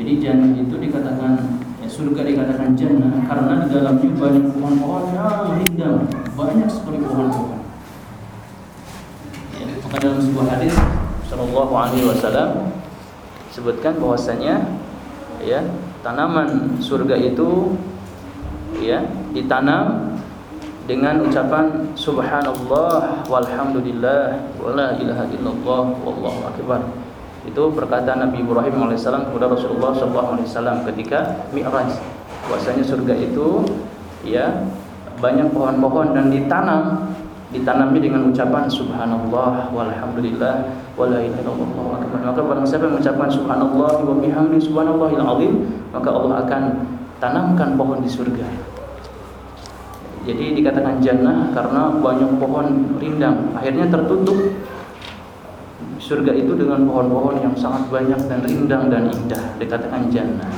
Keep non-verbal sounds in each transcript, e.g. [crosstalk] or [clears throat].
Jadi jannah itu dikatakan ya, surga dikatakan jannah karena di dalamnya banyak pohon-pohon yang rindang, banyak sekali pohon-pohon. Ya, maka dalam sebuah hadis Shallallahu Alaihi Wasallam sebutkan bahwasanya ya tanaman surga itu ya ditanam dengan ucapan subhanallah walhamdulillah wala ilaha illallah wallahu akbar. Itu perkataan Nabi Ibrahim alaihissalam kepada Rasulullah wasallam ketika Mi'raj. Bahwasanya surga itu ya banyak pohon-pohon dan ditanam ditanami dengan ucapan subhanallah walhamdulillah wala ilaha illallah. Maka barang siapa yang mengucapkan subhanallah wa bihamdi subhanallahil azim, maka Allah akan tanamkan pohon di surga. Jadi dikatakan jannah karena banyak pohon rindang. Akhirnya tertutup surga itu dengan pohon-pohon yang sangat banyak dan rindang dan indah. Dikatakan jannah.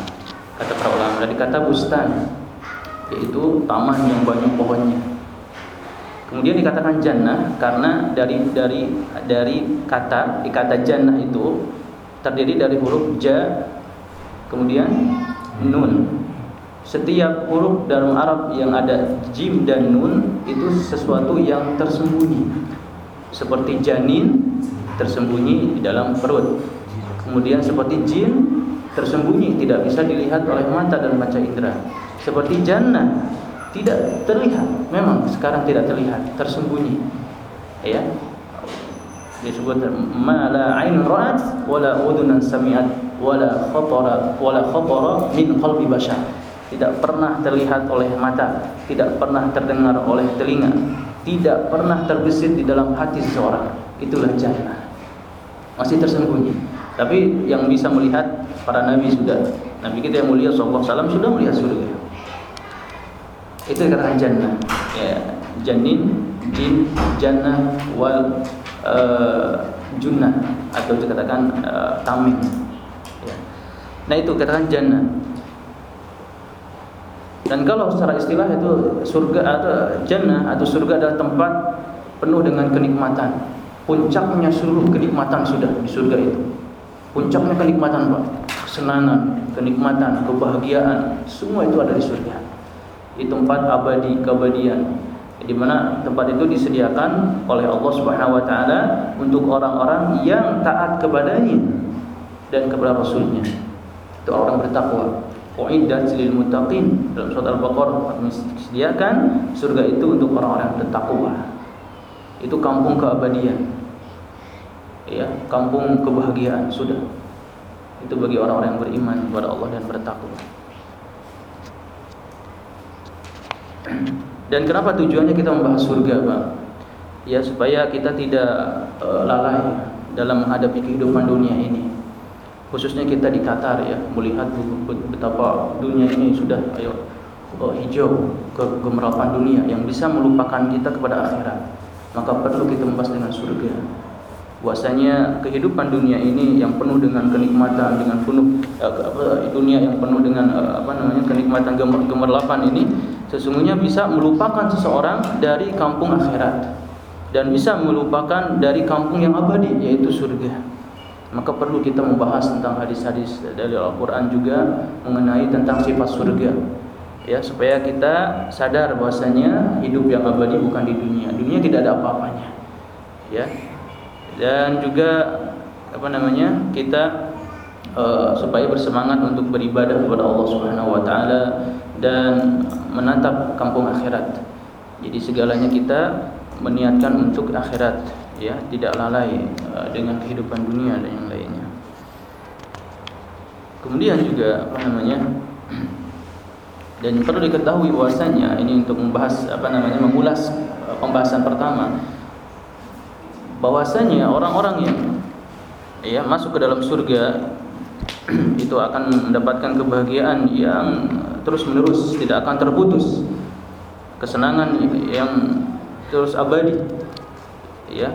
Kata para ulama dari kata bustan yaitu taman yang banyak pohonnya. Kemudian dikatakan jannah karena dari dari dari kata kata jannah itu terdiri dari huruf ja kemudian nun setiap huruf dalam Arab yang ada jim dan nun itu sesuatu yang tersembunyi. Seperti janin tersembunyi di dalam perut. Kemudian seperti jin tersembunyi tidak bisa dilihat oleh mata dan panca indera. Seperti jannah tidak terlihat, memang sekarang tidak terlihat, tersembunyi. Ya. Disebut ma la ain ra'at wala udhunan sami'at wala khatara wala khatara min qalbi bashar tidak pernah terlihat oleh mata, tidak pernah terdengar oleh telinga, tidak pernah terbesit di dalam hati seseorang. Itulah jannah. Masih tersembunyi. Tapi yang bisa melihat para nabi sudah. Nabi kita yang mulia sallallahu alaihi sudah melihat surga. Itu dikatakan jannah. Ya, janin, jin, jannah wal uh, junnah atau dikatakan uh, tamim. Ya. Nah itu katakan jannah. Dan kalau secara istilah itu surga atau jannah atau surga adalah tempat penuh dengan kenikmatan. Puncaknya seluruh kenikmatan sudah di surga itu. Puncaknya kenikmatan, Pak. Kesenangan, kenikmatan, kebahagiaan, semua itu ada di surga. Di tempat abadi keabadian. Di mana tempat itu disediakan oleh Allah Subhanahu wa taala untuk orang-orang yang taat kepadanya dan kepada rasulnya. Itu orang bertakwa. Uiddat lil muttaqin dalam surat Al-Baqarah kami sediakan surga itu untuk orang-orang bertakwa. Itu kampung keabadian. Ya, kampung kebahagiaan sudah. Itu bagi orang-orang yang beriman kepada Allah dan bertakwa. Dan kenapa tujuannya kita membahas surga, Pak? Ya supaya kita tidak uh, lalai dalam menghadapi kehidupan dunia ini khususnya kita di Qatar ya melihat betapa dunia ini sudah ayo uh, hijau kegemerapan dunia yang bisa melupakan kita kepada akhirat maka perlu kita membahas dengan surga bahwasanya kehidupan dunia ini yang penuh dengan kenikmatan dengan penuh uh, dunia yang penuh dengan uh, apa namanya kenikmatan gemer gemerlapan ini sesungguhnya bisa melupakan seseorang dari kampung akhirat dan bisa melupakan dari kampung yang abadi yaitu surga maka perlu kita membahas tentang hadis-hadis dari Al-Qur'an juga mengenai tentang sifat surga. Ya, supaya kita sadar bahwasanya hidup yang abadi bukan di dunia. Dunia tidak ada apa-apanya. Ya. Dan juga apa namanya? Kita uh, supaya bersemangat untuk beribadah kepada Allah Subhanahu wa taala dan menatap kampung akhirat. Jadi segalanya kita meniatkan untuk akhirat ya tidak lalai uh, dengan kehidupan dunia dan yang lainnya. Kemudian juga apa namanya? [clears throat] Dan perlu diketahui bahwasanya ini untuk membahas apa namanya mengulas uh, pembahasan pertama. Bahwasanya orang-orang yang ya masuk ke dalam surga [clears throat] itu akan mendapatkan kebahagiaan yang terus-menerus tidak akan terputus. Kesenangan yang terus abadi ya.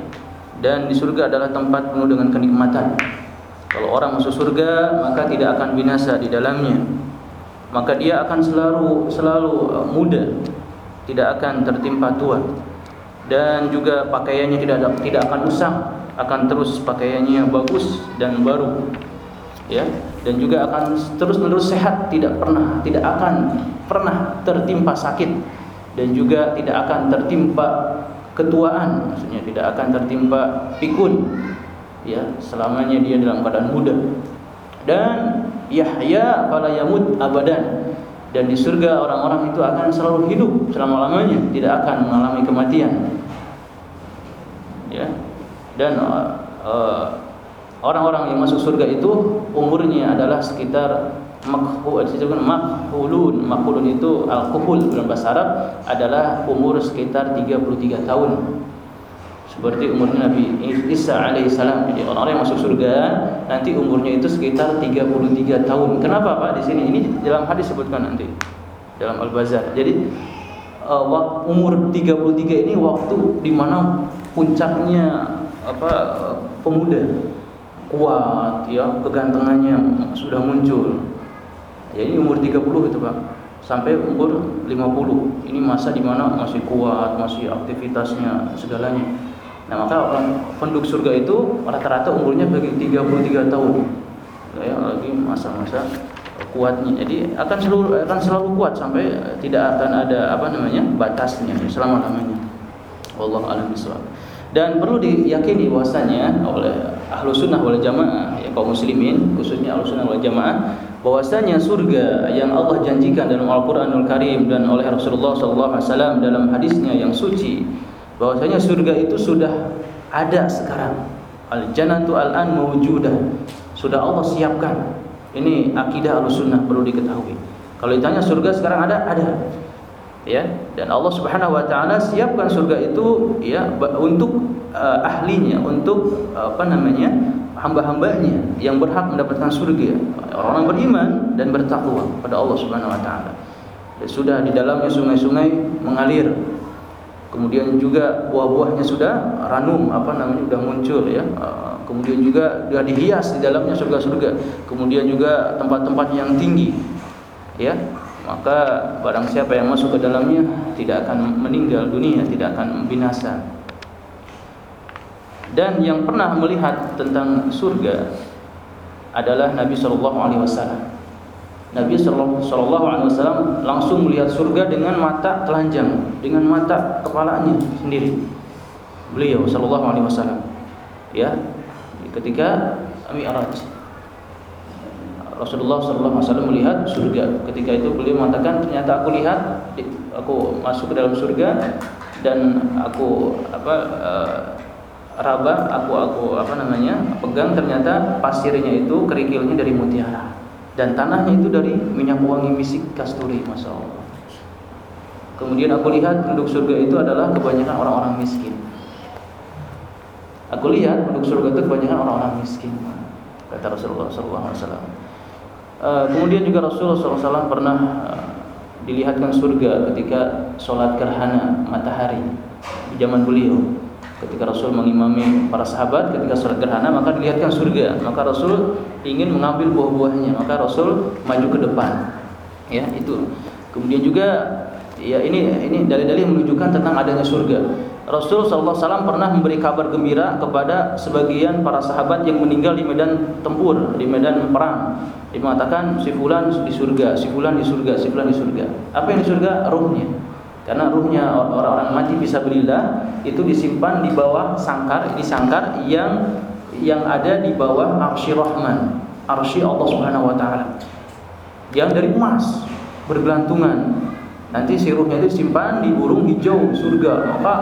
Dan di surga adalah tempat penuh dengan kenikmatan. Kalau orang masuk surga maka tidak akan binasa di dalamnya maka dia akan selalu selalu uh, muda tidak akan tertimpa tua dan juga pakaiannya tidak tidak akan usang akan terus pakaiannya bagus dan baru ya. Dan juga akan terus-menerus sehat tidak pernah tidak akan pernah tertimpa sakit. Dan juga tidak akan tertimpa ketuaan maksudnya tidak akan tertimpa pikun ya. Selamanya dia dalam keadaan muda dan yahya fala yamut abadan. Dan di surga orang-orang itu akan selalu hidup selama-lamanya tidak akan mengalami kematian. Ya. Dan uh, orang-orang yang masuk surga itu umurnya adalah sekitar makhul disebutkan makhulun makhulun itu al-kuhul dalam bahasa Arab adalah umur sekitar 33 tahun seperti umurnya Nabi Isa alaihissalam jadi orang-orang yang masuk surga nanti umurnya itu sekitar 33 tahun. Kenapa Pak? Di sini ini dalam hadis sebutkan nanti dalam Al-Bazar. Jadi uh, umur 33 ini waktu di mana puncaknya apa pemuda kuat ya kegantengannya sudah muncul. Ya ini umur 30 itu Pak. Sampai umur 50 ini masa di mana masih kuat masih aktivitasnya segalanya nah maka orang penduduk surga itu rata-rata umurnya bagi 33 tahun. Ya lagi masa-masa kuatnya. Jadi akan selalu akan selalu kuat sampai tidak akan ada apa namanya batasnya selama lamanya Allah alam bisawab dan perlu diyakini bahwasanya oleh ahlu sunnah wal jamaah ya kaum muslimin khususnya ahlu sunnah wal jamaah bahwasanya surga yang Allah janjikan dalam Al-Qur'anul Karim dan oleh Rasulullah SAW dalam hadisnya yang suci bahwasanya surga itu sudah ada sekarang. Al-jannatu al-an mawjudah. Sudah Allah siapkan. Ini akidah sunnah perlu diketahui. Kalau ditanya surga sekarang ada ada. Ya dan Allah Subhanahu wa taala siapkan surga itu ya untuk uh, ahlinya untuk uh, apa namanya hamba-hambanya yang berhak mendapatkan surga. Orang-orang beriman dan bertakwa pada Allah Subhanahu wa taala. Sudah di dalamnya sungai-sungai mengalir kemudian juga buah-buahnya sudah ranum apa namanya sudah muncul ya uh, kemudian juga sudah dihias di dalamnya surga-surga kemudian juga tempat-tempat yang tinggi ya maka barang siapa yang masuk ke dalamnya tidak akan meninggal dunia, tidak akan binasa. Dan yang pernah melihat tentang surga adalah Nabi Shallallahu Alaihi Wasallam. Nabi Shallallahu Alaihi Wasallam langsung melihat surga dengan mata telanjang, dengan mata kepalanya sendiri. Beliau Shallallahu Alaihi Wasallam, ya, ketika Mi'raj. Rasulullah SAW melihat surga. Ketika itu beliau mengatakan, ternyata aku lihat, aku masuk ke dalam surga dan aku apa uh, raba, aku aku apa namanya pegang ternyata pasirnya itu kerikilnya dari mutiara dan tanahnya itu dari minyak wangi misik kasturi, masya Allah. Kemudian aku lihat penduduk surga itu adalah kebanyakan orang-orang miskin. Aku lihat penduduk surga itu kebanyakan orang-orang miskin, kata Rasulullah SAW. Eh, kemudian juga Rasulullah SAW pernah uh, dilihatkan surga ketika sholat gerhana matahari di zaman beliau. Ketika Rasul mengimami para sahabat ketika sholat gerhana maka dilihatkan surga. Maka Rasul ingin mengambil buah-buahnya. Maka Rasul maju ke depan. Ya itu. Kemudian juga ya ini ini dalil-dalil menunjukkan tentang adanya surga. Rasul SAW pernah memberi kabar gembira kepada sebagian para sahabat yang meninggal di medan tempur, di medan perang. Dia mengatakan si fulan di surga, si fulan di surga, si fulan di surga. Apa yang di surga? Ruhnya. Karena ruhnya orang-orang mati bisa berilah itu disimpan di bawah sangkar, ini sangkar yang yang ada di bawah arsy Rahman, arsy Allah Subhanahu wa taala. Yang dari emas bergelantungan. Nanti si ruhnya itu disimpan di burung hijau surga. Maka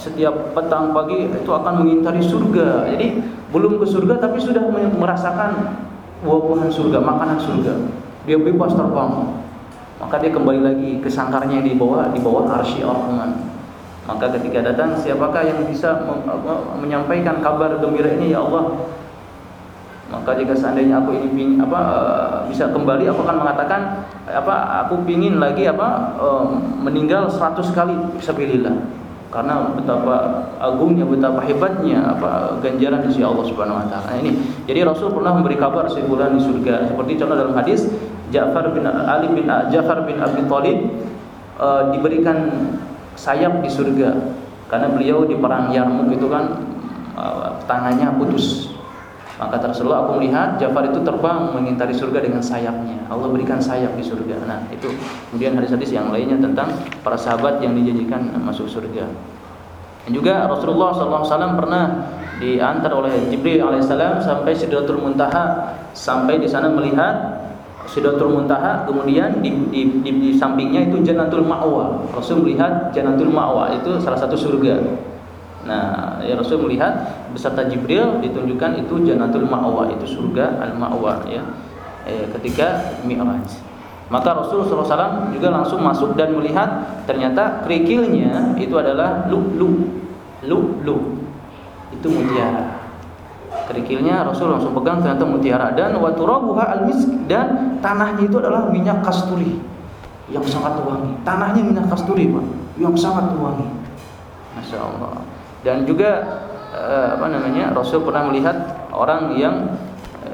setiap petang pagi itu akan mengintari surga. Jadi belum ke surga tapi sudah merasakan buah-buahan surga, makanan surga. Dia bebas terbang. Maka dia kembali lagi ke sangkarnya di bawah di bawah arsy Ar-Rahman. Maka ketika datang siapakah yang bisa menyampaikan kabar gembira ini ya Allah? Maka jika seandainya aku ini apa uh, bisa kembali aku akan mengatakan apa aku pingin lagi apa uh, meninggal 100 kali fisabilillah karena betapa agungnya betapa hebatnya apa ganjaran di sisi Allah Subhanahu wa taala. Nah, ini. Jadi Rasul pernah memberi kabar si bulan di surga. Seperti contoh dalam hadis Ja'far bin Ali bin Ja'far bin Abi Thalib uh, diberikan sayap di surga karena beliau di perang Yarmuk itu kan uh, tangannya putus. Maka Rasulullah aku melihat Jafar itu terbang mengintari surga dengan sayapnya. Allah berikan sayap di surga. Nah, itu kemudian hadis-hadis yang lainnya tentang para sahabat yang dijanjikan masuk surga. Dan juga Rasulullah SAW pernah diantar oleh Jibril alaihissalam sampai Sidratul Muntaha sampai di sana melihat Sidratul Muntaha kemudian di, di, di, di sampingnya itu Jannatul Ma'wa. Rasul melihat Jannatul Ma'wa itu salah satu surga. Nah, ya Rasul melihat beserta Jibril ditunjukkan itu Jannatul Ma'wa, itu surga Al-Ma'wa ya. Eh, ketika Mi'raj. Maka Rasul SAW juga langsung masuk dan melihat ternyata kerikilnya itu adalah lu-lu. Lu-lu. Itu mutiara. Kerikilnya Rasul langsung pegang ternyata mutiara dan waturabuha al-misk dan tanahnya itu adalah minyak kasturi yang sangat wangi. Tanahnya minyak kasturi, Pak, yang sangat wangi. Masya Allah dan juga uh, apa namanya Rasul pernah melihat orang yang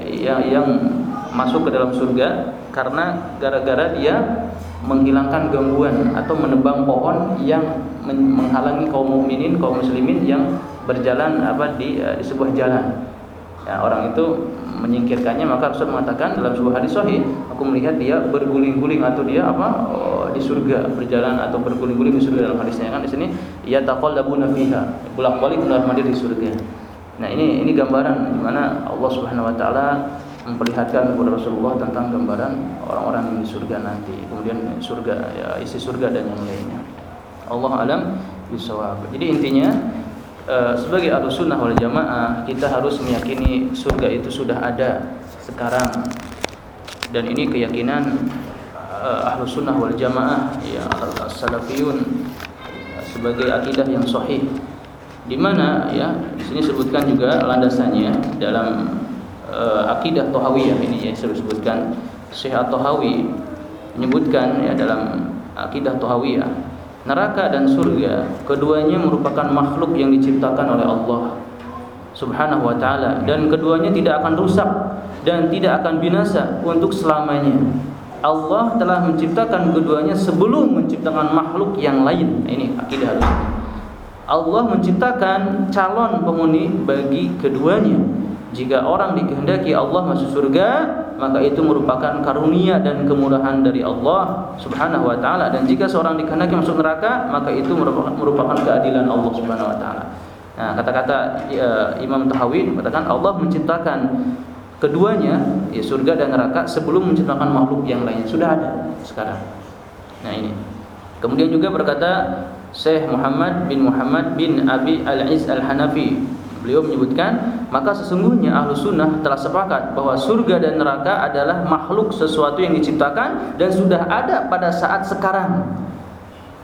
yang yang masuk ke dalam surga karena gara-gara dia menghilangkan gangguan atau menebang pohon yang menghalangi kaum mukminin kaum muslimin yang berjalan apa di uh, di sebuah jalan ya, orang itu menyingkirkannya maka Rasul mengatakan dalam sebuah hadis sahih aku melihat dia berguling-guling atau dia apa oh, di surga berjalan atau berguling-guling di surga dalam hadisnya. Kan di sini ya taqallabuna fiha. Bolak-balik mondar-mandir di surga. Nah ini ini gambaran di mana Allah Subhanahu wa taala memperlihatkan kepada Rasulullah tentang gambaran orang-orang di surga nanti kemudian surga ya isi surga dan yang lainnya. Allah alam bisawab. Jadi intinya sebagai ahlu sunnah wal jamaah kita harus meyakini surga itu sudah ada sekarang. Dan ini keyakinan uh, ahlu sunnah wal jamaah ya salafiyun sebagai akidah yang sahih. Di mana ya di sini sebutkan juga landasannya dalam uh, akidah tohawiyah ini ya saya sebutkan Syekh Tohawi menyebutkan ya dalam akidah tohawiyah Neraka dan surga keduanya merupakan makhluk yang diciptakan oleh Allah Subhanahu wa taala dan keduanya tidak akan rusak dan tidak akan binasa untuk selamanya. Allah telah menciptakan keduanya sebelum menciptakan makhluk yang lain. Ini akidah harus. Allah menciptakan calon penghuni bagi keduanya. Jika orang dikehendaki Allah masuk surga, maka itu merupakan karunia dan kemurahan dari Allah Subhanahu wa taala dan jika seorang dikehendaki masuk neraka maka itu merupakan, merupakan keadilan Allah Subhanahu wa taala. Nah, kata-kata ya, Imam Tahawi mengatakan Allah menciptakan keduanya ya surga dan neraka sebelum menciptakan makhluk yang lain sudah ada sekarang. Nah, ini. Kemudian juga berkata Syekh Muhammad bin Muhammad bin Abi Al-Iz Al-Hanafi Beliau menyebutkan, maka sesungguhnya ahlu sunnah telah sepakat bahwa surga dan neraka adalah makhluk sesuatu yang diciptakan dan sudah ada pada saat sekarang.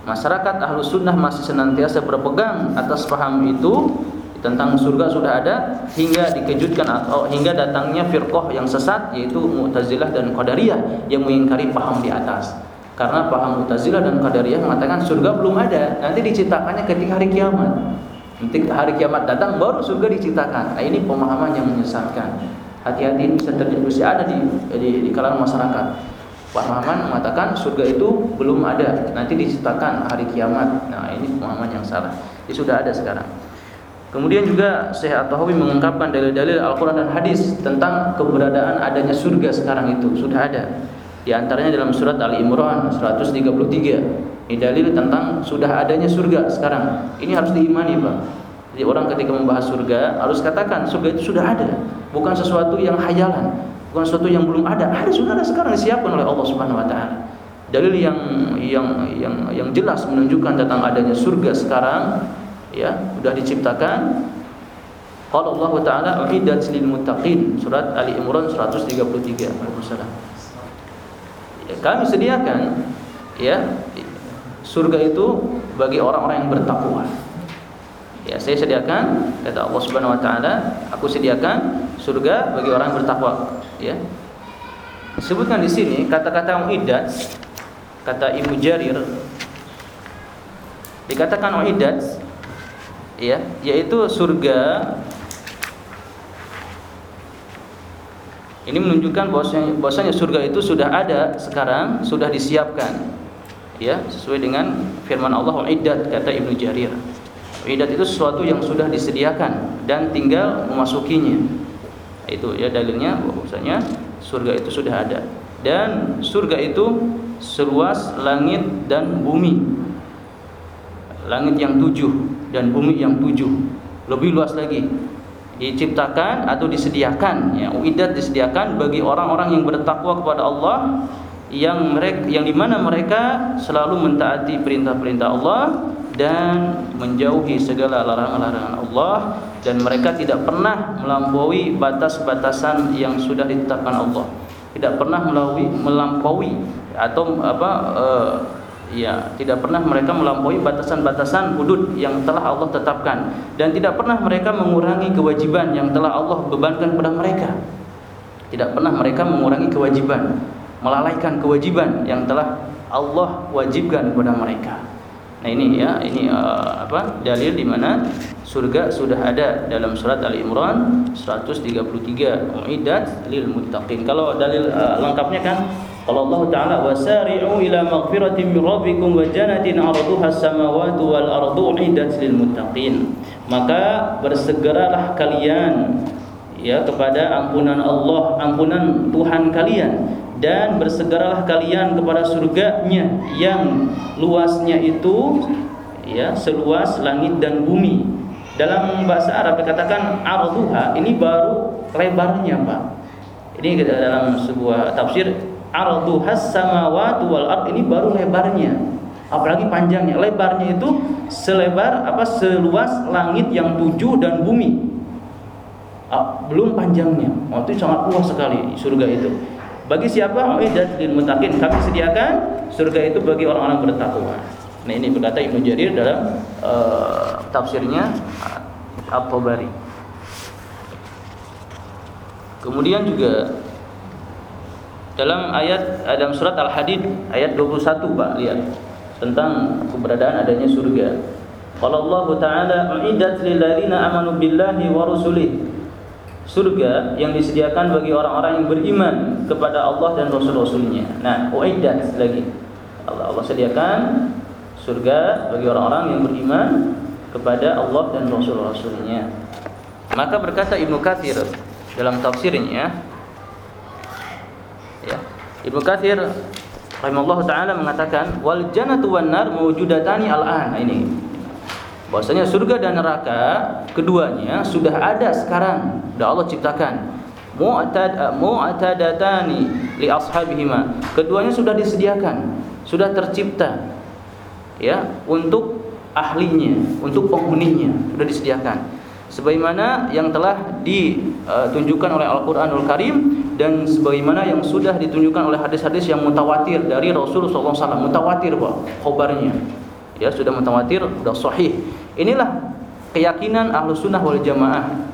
Masyarakat ahlu sunnah masih senantiasa berpegang atas paham itu tentang surga sudah ada hingga dikejutkan atau hingga datangnya firqah yang sesat yaitu Mu'tazilah dan Qadariyah yang mengingkari paham di atas. Karena paham Mu'tazilah dan Qadariyah mengatakan surga belum ada, nanti diciptakannya ketika hari kiamat. Nanti hari kiamat datang baru surga diciptakan. Nah, ini pemahaman yang menyesatkan. Hati-hati ini bisa bisa ada di, di, di kalangan masyarakat. Pemahaman mengatakan surga itu belum ada, nanti diciptakan hari kiamat. Nah, ini pemahaman yang salah. Ini sudah ada sekarang. Kemudian juga Syekh At-Tahawi mengungkapkan dalil-dalil Al-Qur'an dan hadis tentang keberadaan adanya surga sekarang itu sudah ada. Di antaranya dalam surat Ali Imran 133. Ini dalil tentang sudah adanya surga sekarang. Ini harus diimani, Pak. Jadi orang ketika membahas surga harus katakan surga itu sudah ada, bukan sesuatu yang hayalan, bukan sesuatu yang belum ada. Ada sudah ada sekarang disiapkan oleh Allah Subhanahu wa taala. Dalil yang yang yang yang jelas menunjukkan tentang adanya surga sekarang ya, sudah diciptakan. Qala Allah taala uiddat lil muttaqin surat Ali Imran 133. Waalaikumsalam. Ya, kami sediakan ya surga itu bagi orang-orang yang bertakwa. Ya, saya sediakan kata Allah Subhanahu wa taala, aku sediakan surga bagi orang yang bertakwa, ya. Sebutkan di sini kata-kata muiddat kata Ibnu Jarir dikatakan muiddat ya, yaitu surga ini menunjukkan bahwasanya, bahwasanya surga itu sudah ada sekarang, sudah disiapkan ya sesuai dengan firman Allah iddat kata Ibnu Jarir iddat itu sesuatu yang sudah disediakan dan tinggal memasukinya Itu ya dalilnya bahwasanya surga itu sudah ada. Dan surga itu seluas langit dan bumi. Langit yang tujuh dan bumi yang tujuh. Lebih luas lagi. Diciptakan atau disediakan ya, uidat disediakan bagi orang-orang yang bertakwa kepada Allah yang mereka yang di mana mereka selalu mentaati perintah-perintah Allah dan menjauhi segala larangan-larangan Allah dan mereka tidak pernah melampaui batas-batasan yang sudah ditetapkan Allah. Tidak pernah melampaui melampaui atau apa uh, ya tidak pernah mereka melampaui batasan-batasan hudud yang telah Allah tetapkan dan tidak pernah mereka mengurangi kewajiban yang telah Allah bebankan kepada mereka. Tidak pernah mereka mengurangi kewajiban, melalaikan kewajiban yang telah Allah wajibkan kepada mereka. Nah ini ya, ini uh, apa? Dalil di mana surga sudah ada dalam surat Ali Imran 133 Uiddat lil muttaqin. Kalau dalil uh, lengkapnya kan kalau Allah Taala wasari'u ila maghfiratin min rabbikum wa jannatin 'arduha as-samawati wal ardu 'iddat lil muttaqin. Maka bersegeralah kalian ya kepada ampunan Allah, ampunan Tuhan kalian dan bersegeralah kalian kepada surganya yang luasnya itu ya seluas langit dan bumi. Dalam bahasa Arab dikatakan arduha ini baru lebarnya, Pak. Ini dalam sebuah tafsir arduha samawati wal ard ini baru lebarnya. Apalagi panjangnya, lebarnya itu selebar apa seluas langit yang tujuh dan bumi. Ah, belum panjangnya. Waktu sangat luas sekali surga itu. Bagi siapa uiddat lil muttaqin kami sediakan surga itu bagi orang-orang bertakwa. Nah ini berkata Ibnu Jarir dalam uh, tafsirnya At-Tabari. Kemudian juga dalam ayat dalam surat Al-Hadid ayat 21 Pak lihat tentang keberadaan adanya surga. Qala Allah Ta'ala uiddat lil ladzina amanu billahi wa rusulihi surga yang disediakan bagi orang-orang yang beriman kepada Allah dan Rasul-Rasulnya. Nah, uiddat lagi. Allah Allah sediakan surga bagi orang-orang yang beriman kepada Allah dan Rasul-Rasulnya. Maka berkata Ibnu Katsir dalam tafsirnya ya, Ibnu Katsir rahimahullah taala mengatakan wal jannatu wan nar mawjudatani al-an. Nah, ini bahwasanya surga dan neraka keduanya sudah ada sekarang. Sudah Allah ciptakan. Mu'tad eh, mu'tadatani li ashabihima. Keduanya sudah disediakan sudah tercipta ya untuk ahlinya untuk penghuninya sudah disediakan. Sebagaimana yang telah ditunjukkan oleh Al-Qur'anul Karim dan sebagaimana yang sudah ditunjukkan oleh hadis-hadis yang mutawatir dari Rasulullah SAW mutawatir Pak khabarnya ya sudah mutawatir sudah sahih. Inilah keyakinan ahlu sunnah wal jamaah.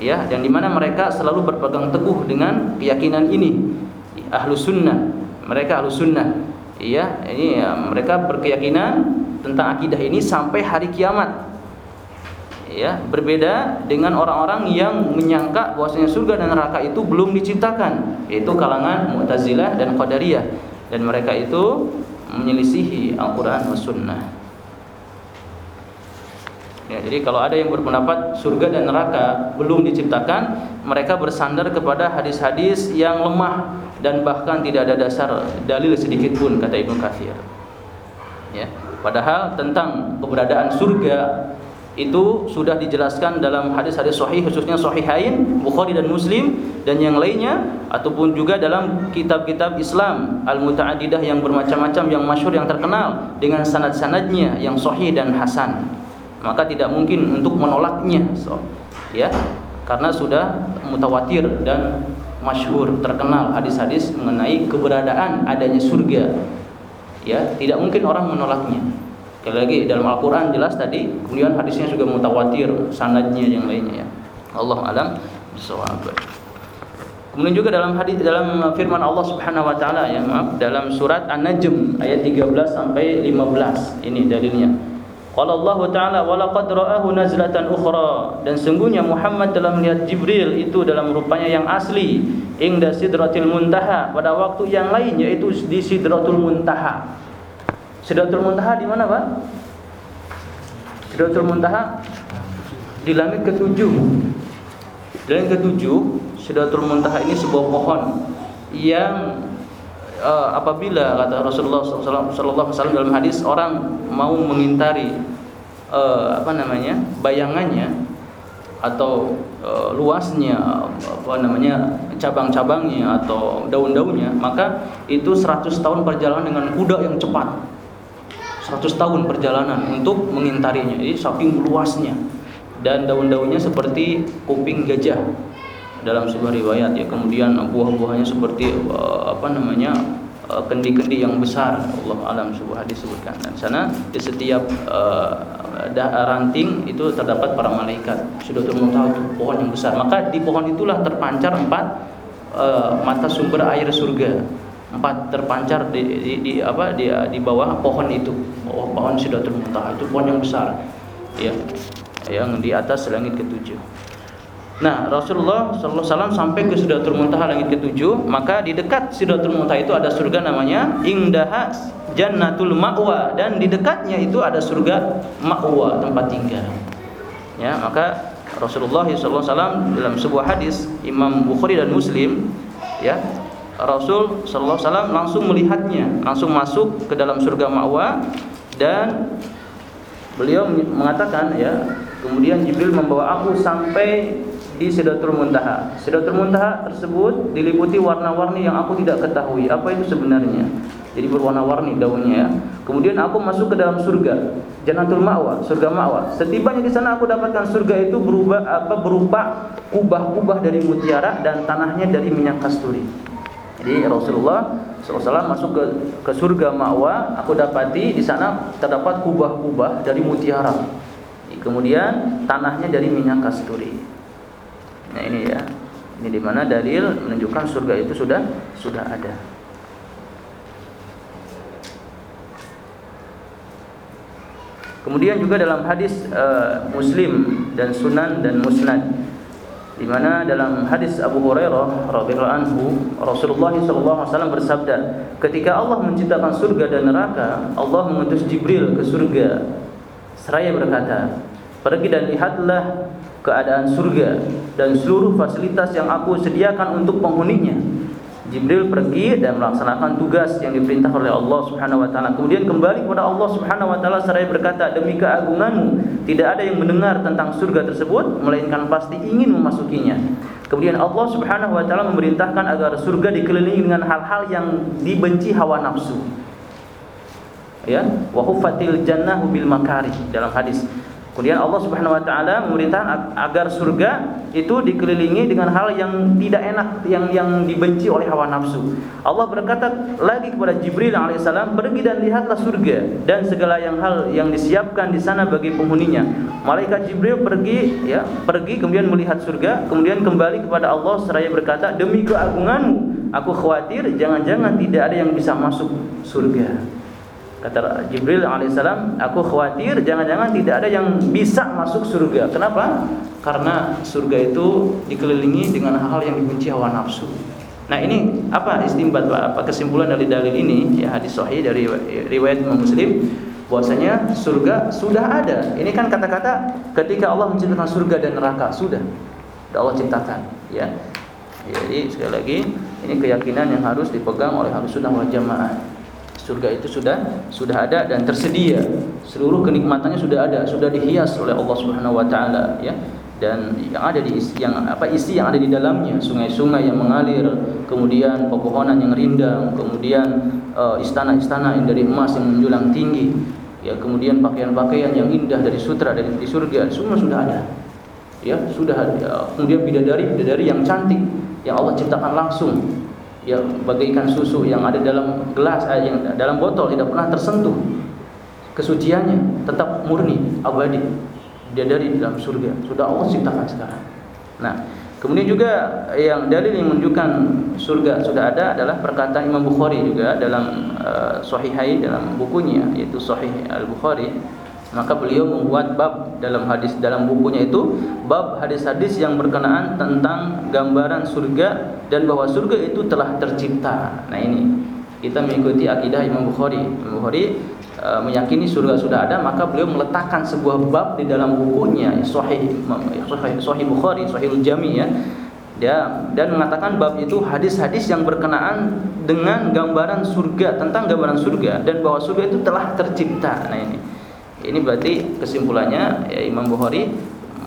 Ya yang di mana mereka selalu berpegang teguh dengan keyakinan ini. Ahlu sunnah. Mereka ahlu sunnah. Ya ini ya, mereka berkeyakinan tentang akidah ini sampai hari kiamat. Ya berbeda dengan orang-orang yang menyangka bahwasanya surga dan neraka itu belum diciptakan. Yaitu kalangan Mu'tazilah dan Qadariyah. Dan mereka itu menyelisihi Al-Qur'an dan Sunnah Ya, jadi kalau ada yang berpendapat surga dan neraka belum diciptakan, mereka bersandar kepada hadis-hadis yang lemah dan bahkan tidak ada dasar dalil sedikit pun kata Ibnu Katsir. Ya, padahal tentang keberadaan surga itu sudah dijelaskan dalam hadis-hadis sahih khususnya sahihain Bukhari dan Muslim dan yang lainnya ataupun juga dalam kitab-kitab Islam al-mutaaddidah yang bermacam-macam yang masyhur yang terkenal dengan sanad-sanadnya yang sahih dan hasan. Maka tidak mungkin untuk menolaknya so, ya. Karena sudah mutawatir dan masyhur terkenal hadis-hadis mengenai keberadaan adanya surga ya. Tidak mungkin orang menolaknya sekali lagi dalam Al-Qur'an jelas tadi kemudian hadisnya juga mutawatir sanadnya yang lainnya ya. Allah alam bisawab Kemudian juga dalam hadis dalam firman Allah Subhanahu wa taala ya maaf dalam surat An-Najm ayat 13 sampai 15 ini dalilnya. Qala Allah Ta'ala wa laqad ra'ahu nazlatan ukhra. Dan sungguhnya Muhammad telah melihat Jibril itu dalam rupanya yang asli inda sidratil muntaha pada waktu yang lain yaitu di sidratul muntaha. Sidratul muntaha di mana, Pak? Sidratul muntaha di langit ketujuh. Dan yang ketujuh, Sidratul Muntaha ini sebuah pohon yang uh, apabila kata Rasulullah SAW dalam hadis orang mau mengintari uh, apa namanya bayangannya atau uh, luasnya apa namanya cabang-cabangnya atau daun-daunnya maka itu 100 tahun perjalanan dengan kuda yang cepat 100 tahun perjalanan untuk mengintarinya. Jadi saking luasnya. Dan daun-daunnya seperti kuping gajah dalam sebuah riwayat ya. Kemudian buah-buahnya seperti uh, apa namanya uh, kendi-kendi yang besar. Allah alam sebuah hadis sebutkan. Dan sana di setiap uh, ranting itu terdapat para malaikat. Sudah itu pohon yang besar. Maka di pohon itulah terpancar empat uh, mata sumber air surga empat terpancar di, di, di apa di, di bawah pohon itu. Bawah pohon Sidratul Muntaha itu pohon yang besar. Ya yang di atas langit ketujuh. Nah, Rasulullah wasallam sampai ke Sidratul Muntaha langit ketujuh, maka di dekat Sidratul Muntaha itu ada surga namanya Indaha Jannatul Ma'wa. Dan di dekatnya itu ada surga Ma'wa tempat tinggal. Ya, maka Rasulullah wasallam dalam sebuah hadis Imam Bukhari dan Muslim ya, Rasul sallallahu alaihi langsung melihatnya, langsung masuk ke dalam surga Ma'wa dan beliau mengatakan ya, kemudian Jibril membawa aku sampai di Sidratul Muntaha. Sidratul Muntaha tersebut diliputi warna-warni yang aku tidak ketahui apa itu sebenarnya. Jadi berwarna-warni daunnya ya. Kemudian aku masuk ke dalam surga, Jannatul Ma'wa, surga Ma'wa. Setibanya di sana aku dapatkan surga itu berubah apa berupa kubah-kubah dari mutiara dan tanahnya dari minyak kasturi. Jadi Rasulullah SAW masuk ke ke surga Ma'wa, aku dapati di sana terdapat kubah-kubah dari mutiara. Kemudian tanahnya dari minyak kasturi. Nah ini ya, ini di mana dalil menunjukkan surga itu sudah sudah ada. Kemudian juga dalam hadis uh, Muslim dan Sunan dan Musnad di mana dalam hadis Abu Hurairah radhiyallahu anhu Rasulullah SAW bersabda ketika Allah menciptakan surga dan neraka Allah mengutus Jibril ke surga seraya berkata pergi dan lihatlah keadaan surga dan seluruh fasilitas yang aku sediakan untuk penghuninya. Jibril pergi dan melaksanakan tugas yang diperintah oleh Allah Subhanahu wa taala. Kemudian kembali kepada Allah Subhanahu wa taala seraya berkata, "Demi keagunganmu, tidak ada yang mendengar tentang surga tersebut melainkan pasti ingin memasukinya." Kemudian Allah Subhanahu wa taala memerintahkan agar surga dikelilingi dengan hal-hal yang dibenci hawa nafsu. Ya, wa huffatil jannah bil makari dalam hadis. Kemudian Allah Subhanahu wa taala memerintahkan agar surga itu dikelilingi dengan hal yang tidak enak yang yang dibenci oleh hawa nafsu. Allah berkata lagi kepada Jibril alaihissalam, "Pergi dan lihatlah surga dan segala yang hal yang disiapkan di sana bagi penghuninya." Malaikat Jibril pergi ya, pergi kemudian melihat surga, kemudian kembali kepada Allah seraya berkata, "Demi keagunganmu, aku khawatir jangan-jangan tidak ada yang bisa masuk surga." Kata Jibril alaihissalam, aku khawatir jangan-jangan tidak ada yang bisa masuk surga. Kenapa? Karena surga itu dikelilingi dengan hal-hal yang dibenci hawa nafsu. Nah ini apa istimbat Pak? Apa kesimpulan dari dalil ini? Ya hadis sahih dari riwayat Imam Muslim bahwasanya surga sudah ada. Ini kan kata-kata ketika Allah menciptakan surga dan neraka sudah. Allah ciptakan, ya. Jadi sekali lagi ini keyakinan yang harus dipegang oleh harus sunnah wal jamaah surga itu sudah sudah ada dan tersedia. Seluruh kenikmatannya sudah ada sudah dihias oleh Allah Subhanahu wa taala ya. Dan yang ada di isi, yang apa isi yang ada di dalamnya sungai-sungai yang mengalir kemudian pepohonan yang rindang kemudian uh, istana-istana yang dari emas yang menjulang tinggi ya. Kemudian pakaian-pakaian yang indah dari sutra dari di surga semua sudah ada ya. Sudah ada. Kemudian bidadari bidadari yang cantik yang Allah ciptakan langsung yang bagaikan susu yang ada dalam gelas eh, yang dalam botol tidak pernah tersentuh kesuciannya tetap murni abadi. Dia dari dalam surga. Sudah Allah ciptakan sekarang. Nah kemudian juga yang dalil yang menunjukkan surga sudah ada adalah perkataan Imam Bukhari juga dalam uh, Sahihai dalam bukunya yaitu Sahih Al Bukhari maka beliau membuat bab dalam hadis dalam bukunya itu bab hadis-hadis yang berkenaan tentang gambaran surga dan bahwa surga itu telah tercipta. Nah ini kita mengikuti akidah Imam Bukhari. Imam Bukhari e, meyakini surga sudah ada, maka beliau meletakkan sebuah bab di dalam bukunya Sahih Sahih, Bukhari, Sahihul Jami ya. Dia dan mengatakan bab itu hadis-hadis yang berkenaan dengan gambaran surga tentang gambaran surga dan bahwa surga itu telah tercipta. Nah ini. Ini berarti kesimpulannya ya, Imam Bukhari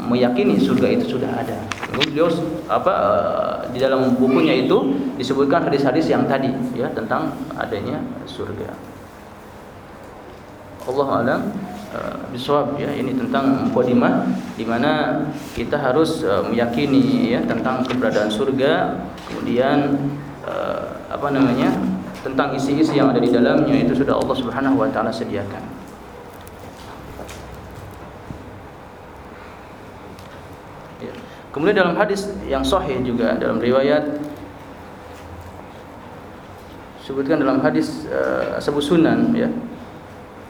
meyakini surga itu sudah ada. Beliau apa eh, di dalam bukunya itu disebutkan hadis-hadis yang tadi ya tentang adanya surga. Allah alam uh, bisawab ya ini tentang mukadimah di mana kita harus uh, meyakini ya tentang keberadaan surga kemudian uh, apa namanya tentang isi-isi yang ada di dalamnya itu sudah Allah Subhanahu wa taala sediakan. Ya. Kemudian dalam hadis yang sahih juga dalam riwayat sebutkan dalam hadis uh, Sunan ya.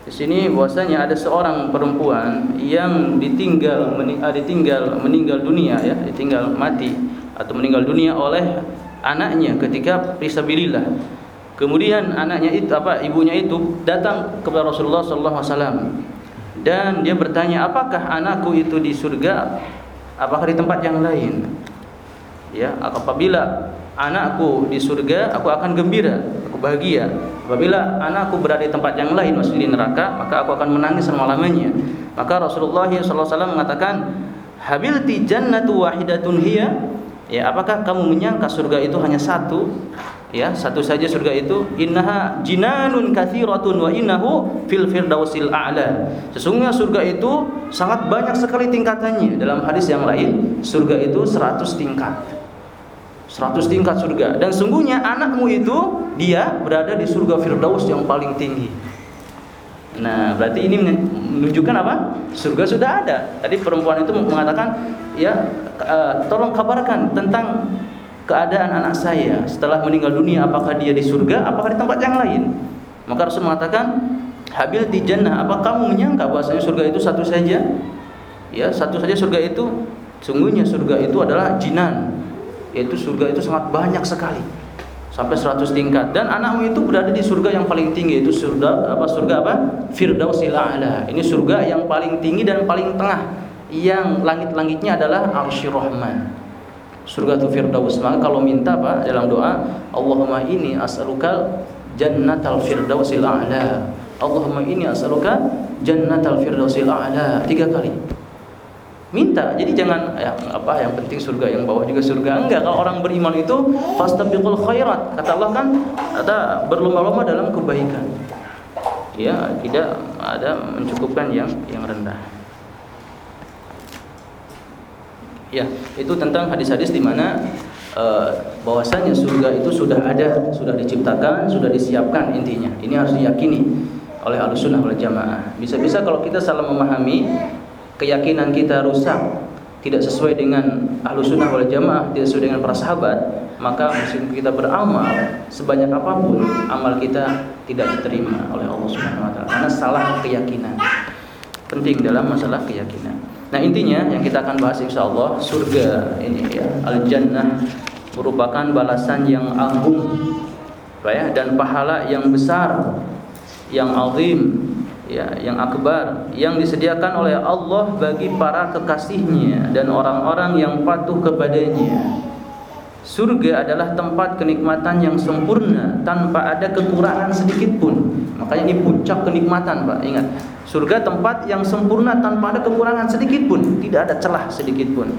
Di sini bahwasanya ada seorang perempuan yang ditinggal mening, uh, ditinggal meninggal dunia ya, ditinggal mati atau meninggal dunia oleh anaknya ketika fisabilillah. Kemudian anaknya itu apa ibunya itu datang kepada Rasulullah sallallahu alaihi wasallam dan dia bertanya, "Apakah anakku itu di surga? Apakah di tempat yang lain?" Ya, apabila anakku di surga, aku akan gembira, aku bahagia. Apabila anakku berada di tempat yang lain, maksudnya di neraka, maka aku akan menangis selama-lamanya. Maka Rasulullah SAW mengatakan, Habilti jannatu wahidatun hiya Ya, apakah kamu menyangka surga itu hanya satu? Ya, satu saja surga itu. Innaha jinanun katsiratun wa innahu fil firdausil a'la. Sesungguhnya surga itu sangat banyak sekali tingkatannya. Dalam hadis yang lain, surga itu 100 tingkat. 100 tingkat surga dan sungguhnya anakmu itu dia berada di surga firdaus yang paling tinggi. Nah, berarti ini menunjukkan apa? Surga sudah ada. Tadi perempuan itu mengatakan, ya, uh, tolong kabarkan tentang keadaan anak saya setelah meninggal dunia. Apakah dia di surga? Apakah di tempat yang lain? Maka Rasul mengatakan, Habil di jannah. Apa kamu menyangka bahwasanya surga itu satu saja? Ya, satu saja surga itu. Sungguhnya surga itu adalah jinan. Yaitu surga itu sangat banyak sekali sampai 100 tingkat dan anakmu itu berada di surga yang paling tinggi yaitu surga apa surga apa firdausil a'la ini surga yang paling tinggi dan paling tengah yang langit-langitnya adalah arsyir rahman surga itu firdaus. Maka kalau minta Pak dalam doa Allahumma ini as'aluka jannatal firdausil a'la. Allahumma ini as'aluka jannatal firdausil a'la. Tiga kali. Minta. Jadi jangan ya apa yang penting surga yang bawah juga surga. Enggak. Kalau orang beriman itu fastabiqul khairat. Kata Allah kan ada berlomba-lomba dalam kebaikan. Ya tidak ada mencukupkan yang yang rendah ya itu tentang hadis-hadis di mana uh, bahwasanya surga itu sudah ada sudah diciptakan sudah disiapkan intinya. Ini harus diyakini oleh al-sunnah wal jamaah. Bisa-bisa kalau kita salah memahami keyakinan kita rusak tidak sesuai dengan ahlu sunnah wal jamaah tidak sesuai dengan para sahabat maka meskipun kita beramal sebanyak apa pun amal kita tidak diterima oleh Allah Subhanahu wa taala. Karena salah keyakinan. Penting dalam masalah keyakinan nah intinya yang kita akan bahas insyaallah surga ini ya al jannah merupakan balasan yang agung ya dan pahala yang besar yang azim ya yang akbar yang disediakan oleh Allah bagi para kekasihnya dan orang-orang yang patuh kepadanya. Surga adalah tempat kenikmatan yang sempurna tanpa ada kekurangan sedikit pun. Makanya ini puncak kenikmatan, Pak. Ingat, surga tempat yang sempurna tanpa ada kekurangan sedikit pun, tidak ada celah sedikit pun.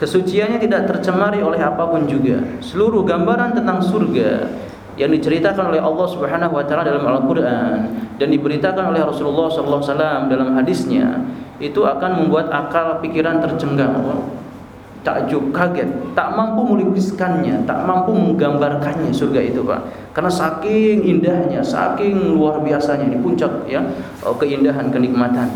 Kesuciannya tidak tercemari oleh apa pun juga. Seluruh gambaran tentang surga yang diceritakan oleh Allah Subhanahu wa taala dalam Al-Qur'an dan diberitakan oleh Rasulullah wasallam dalam hadisnya itu akan membuat akal pikiran tercengang takjub kaget. Tak mampu melukiskannya tak mampu menggambarkannya surga itu Pak. Karena saking indahnya saking luar biasanya di puncak ya oh, keindahan kenikmatan.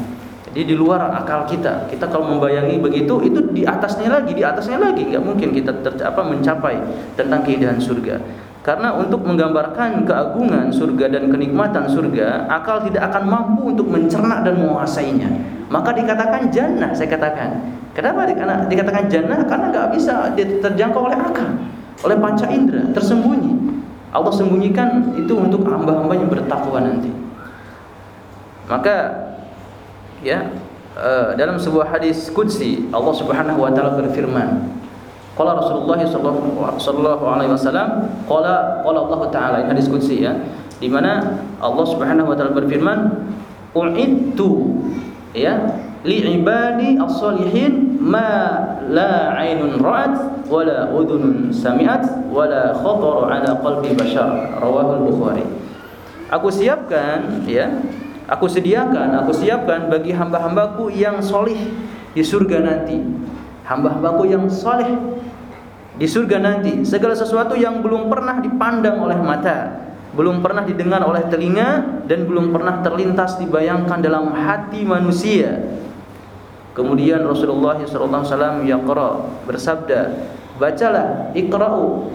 Jadi di luar akal kita kita kalau membayangi begitu itu di atasnya lagi di atasnya lagi. Nggak mungkin kita ter, apa mencapai tentang keindahan surga karena untuk menggambarkan keagungan surga dan kenikmatan surga, akal tidak akan mampu untuk mencerna dan menguasainya. Maka dikatakan jannah, saya katakan. Kenapa dikatakan jannah? Karena nggak bisa terjangkau oleh akal, oleh panca indera, tersembunyi. Allah sembunyikan itu untuk hamba-hamba yang bertakwa nanti. Maka ya uh, dalam sebuah hadis qudsi Allah Subhanahu wa taala berfirman Qala Rasulullah sallallahu alaihi wasallam qala qala Allah taala. Ini hadis qudsi ya. Di mana Allah Subhanahu wa taala berfirman u'idtu ya li ibadi as-salihin ma la 'ainun ra'at wa la udhunun sami'at wa la khatara 'ala qalbi bashar. Rawahu al-bukhari aku siapkan ya aku sediakan aku siapkan bagi hamba-hambaku yang solih di surga nanti hamba-hambaku yang soleh. Di surga nanti segala sesuatu yang belum pernah dipandang oleh mata belum pernah didengar oleh telinga dan belum pernah terlintas dibayangkan dalam hati manusia. Kemudian Rasulullah SAW yaqra bersabda bacalah iqra'u.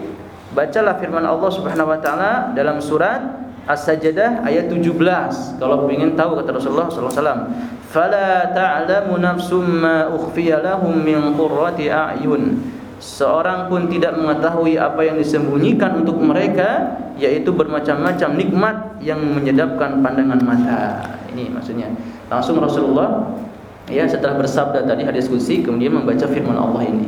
Bacalah firman Allah Subhanahu wa taala dalam surat As-Sajdah ayat 17. Kalau ingin tahu kata Rasulullah wasallam, "Fala ta'lamu nafsum ma ukhfiya lahum min qurrati a'yun." Seorang pun tidak mengetahui apa yang disembunyikan untuk mereka yaitu bermacam-macam nikmat yang menyedapkan pandangan mata. Ini maksudnya. Langsung Rasulullah ya setelah bersabda tadi hadis qudsi kemudian membaca firman Allah ini.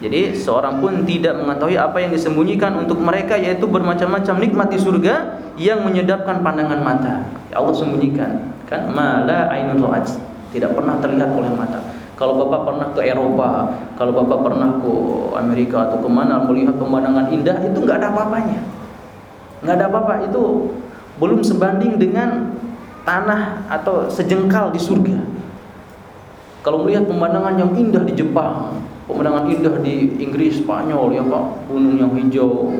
Jadi seorang pun tidak mengetahui apa yang disembunyikan untuk mereka yaitu bermacam-macam nikmat di surga yang menyedapkan pandangan mata. Ya Allah sembunyikan kan mala ainun ra'at tidak pernah terlihat oleh mata. Kalau Bapak pernah ke Eropa, kalau Bapak pernah ke Amerika atau ke mana melihat pemandangan indah itu nggak ada apa-apanya. Nggak ada apa-apa itu belum sebanding dengan tanah atau sejengkal di surga. Kalau melihat pemandangan yang indah di Jepang, pemandangan indah di Inggris, Spanyol ya Pak, gunung yang hijau,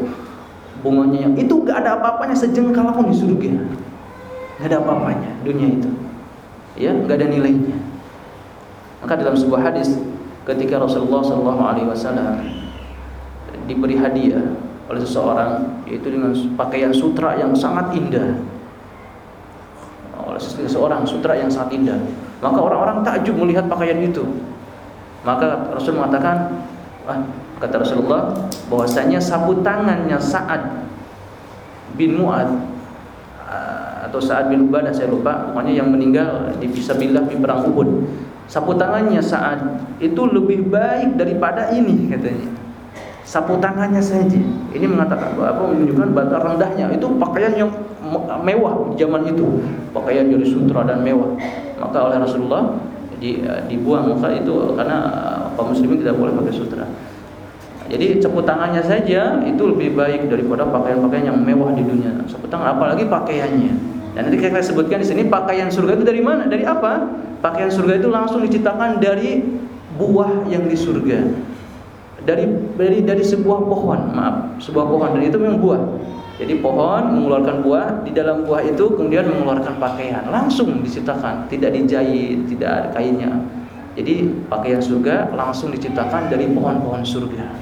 bunganya yang itu gak ada apa-apanya sejengkal pun di surga. Gak ada apa-apanya dunia itu. Ya, gak ada nilainya. Maka dalam sebuah hadis ketika Rasulullah Shallallahu Alaihi Wasallam diberi hadiah oleh seseorang yaitu dengan pakaian sutra yang sangat indah oleh seseorang sutra yang sangat indah maka orang-orang takjub melihat pakaian itu maka Rasul mengatakan, ah, kata Rasulullah bahwasanya sapu tangannya Sa'ad bin Mu'ad ah, atau Sa'ad bin Ubadah saya lupa, pokoknya yang meninggal di fisabilillah di perang Uhud. Sapu tangannya Sa'ad itu lebih baik daripada ini katanya. Sapu tangannya saja. Ini mengatakan apa menunjukkan batas rendahnya itu pakaian yang mewah di zaman itu. Pakaian dari sutra dan mewah. Maka oleh Rasulullah di, uh, dibuang maka itu karena uh, kaum muslimin tidak boleh pakai sutra. Jadi cepu tangannya saja itu lebih baik daripada pakaian-pakaian yang mewah di dunia. Cepu tangan apalagi pakaiannya. Dan nanti kita sebutkan di sini pakaian surga itu dari mana? Dari apa? Pakaian surga itu langsung diciptakan dari buah yang di surga. Dari dari dari sebuah pohon, maaf, sebuah pohon dan itu memang buah. Jadi pohon mengeluarkan buah, di dalam buah itu kemudian mengeluarkan pakaian, langsung diciptakan, tidak dijahit, tidak ada kainnya. Jadi pakaian surga langsung diciptakan dari pohon-pohon surga.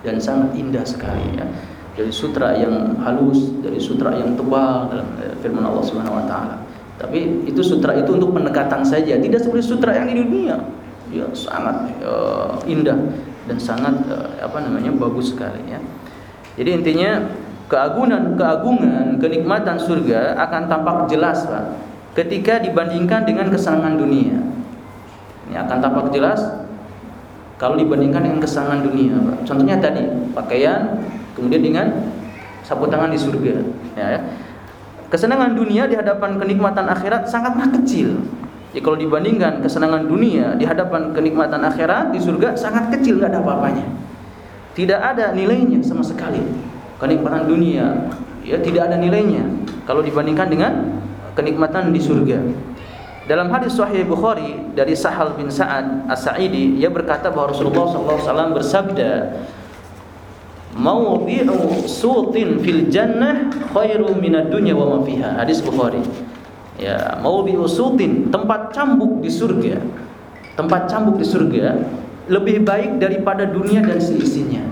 Dan sangat indah sekali ya. Dari sutra yang halus, dari sutra yang tebal dalam eh, firman Allah Subhanahu wa taala. Tapi itu sutra itu untuk pendekatan saja, tidak seperti sutra yang di dunia. Ya, sangat uh, indah dan sangat uh, apa namanya bagus sekali ya. Jadi intinya keagungan keagungan kenikmatan surga akan tampak jelas Pak ketika dibandingkan dengan kesenangan dunia ini akan tampak jelas kalau dibandingkan dengan kesenangan dunia Pak contohnya tadi pakaian kemudian dengan sapu tangan di surga ya, ya. kesenangan dunia di hadapan kenikmatan akhirat sangatlah kecil ya kalau dibandingkan kesenangan dunia di hadapan kenikmatan akhirat di surga sangat kecil nggak ada apa-apanya tidak ada nilainya sama sekali kenikmatan dunia ya tidak ada nilainya kalau dibandingkan dengan kenikmatan di surga. Dalam hadis sahih Bukhari dari Sahal bin Sa'ad As-Sa'idi ia berkata bahwa Rasulullah SAW bersabda Mawdi'u sutin fil jannah khairu minad dunya wa ma fiha. Hadis Bukhari. Ya, mawdi'u sutin, tempat cambuk di surga. Tempat cambuk di surga lebih baik daripada dunia dan seisinya.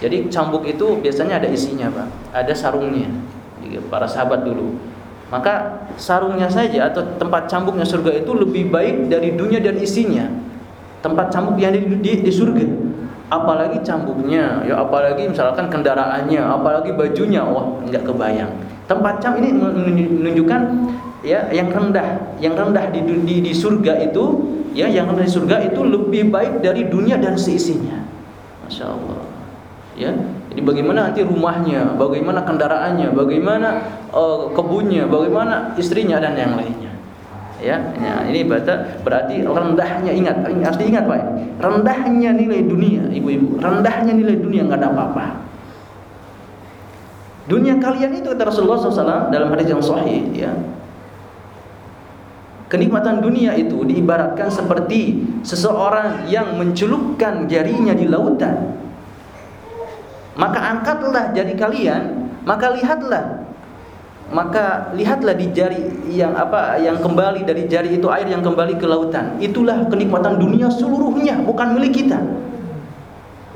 Jadi cambuk itu biasanya ada isinya, Pak. Ada sarungnya. Para sahabat dulu. Maka sarungnya saja atau tempat cambuknya surga itu lebih baik dari dunia dan isinya. Tempat cambuk yang di, di, di surga. Apalagi cambuknya, ya apalagi misalkan kendaraannya, apalagi bajunya, wah nggak kebayang. Tempat cam ini menunjukkan ya yang rendah, yang rendah di, di di surga itu, ya yang rendah di surga itu lebih baik dari dunia dan seisinya. Masya Allah. Ya, jadi bagaimana nanti rumahnya, bagaimana kendaraannya, bagaimana uh, kebunnya, bagaimana istrinya dan yang lainnya. Ya, ya ini berarti, berarti rendahnya ingat, harus diingat Pak. Rendahnya nilai dunia, ibu-ibu. Rendahnya nilai dunia nggak ada apa-apa. Dunia kalian itu kata Rasulullah SAW dalam hadis yang sahih, ya. Kenikmatan dunia itu diibaratkan seperti seseorang yang mencelupkan jarinya di lautan maka angkatlah jari kalian maka lihatlah maka lihatlah di jari yang apa yang kembali dari jari itu air yang kembali ke lautan. Itulah kenikmatan dunia seluruhnya bukan milik kita.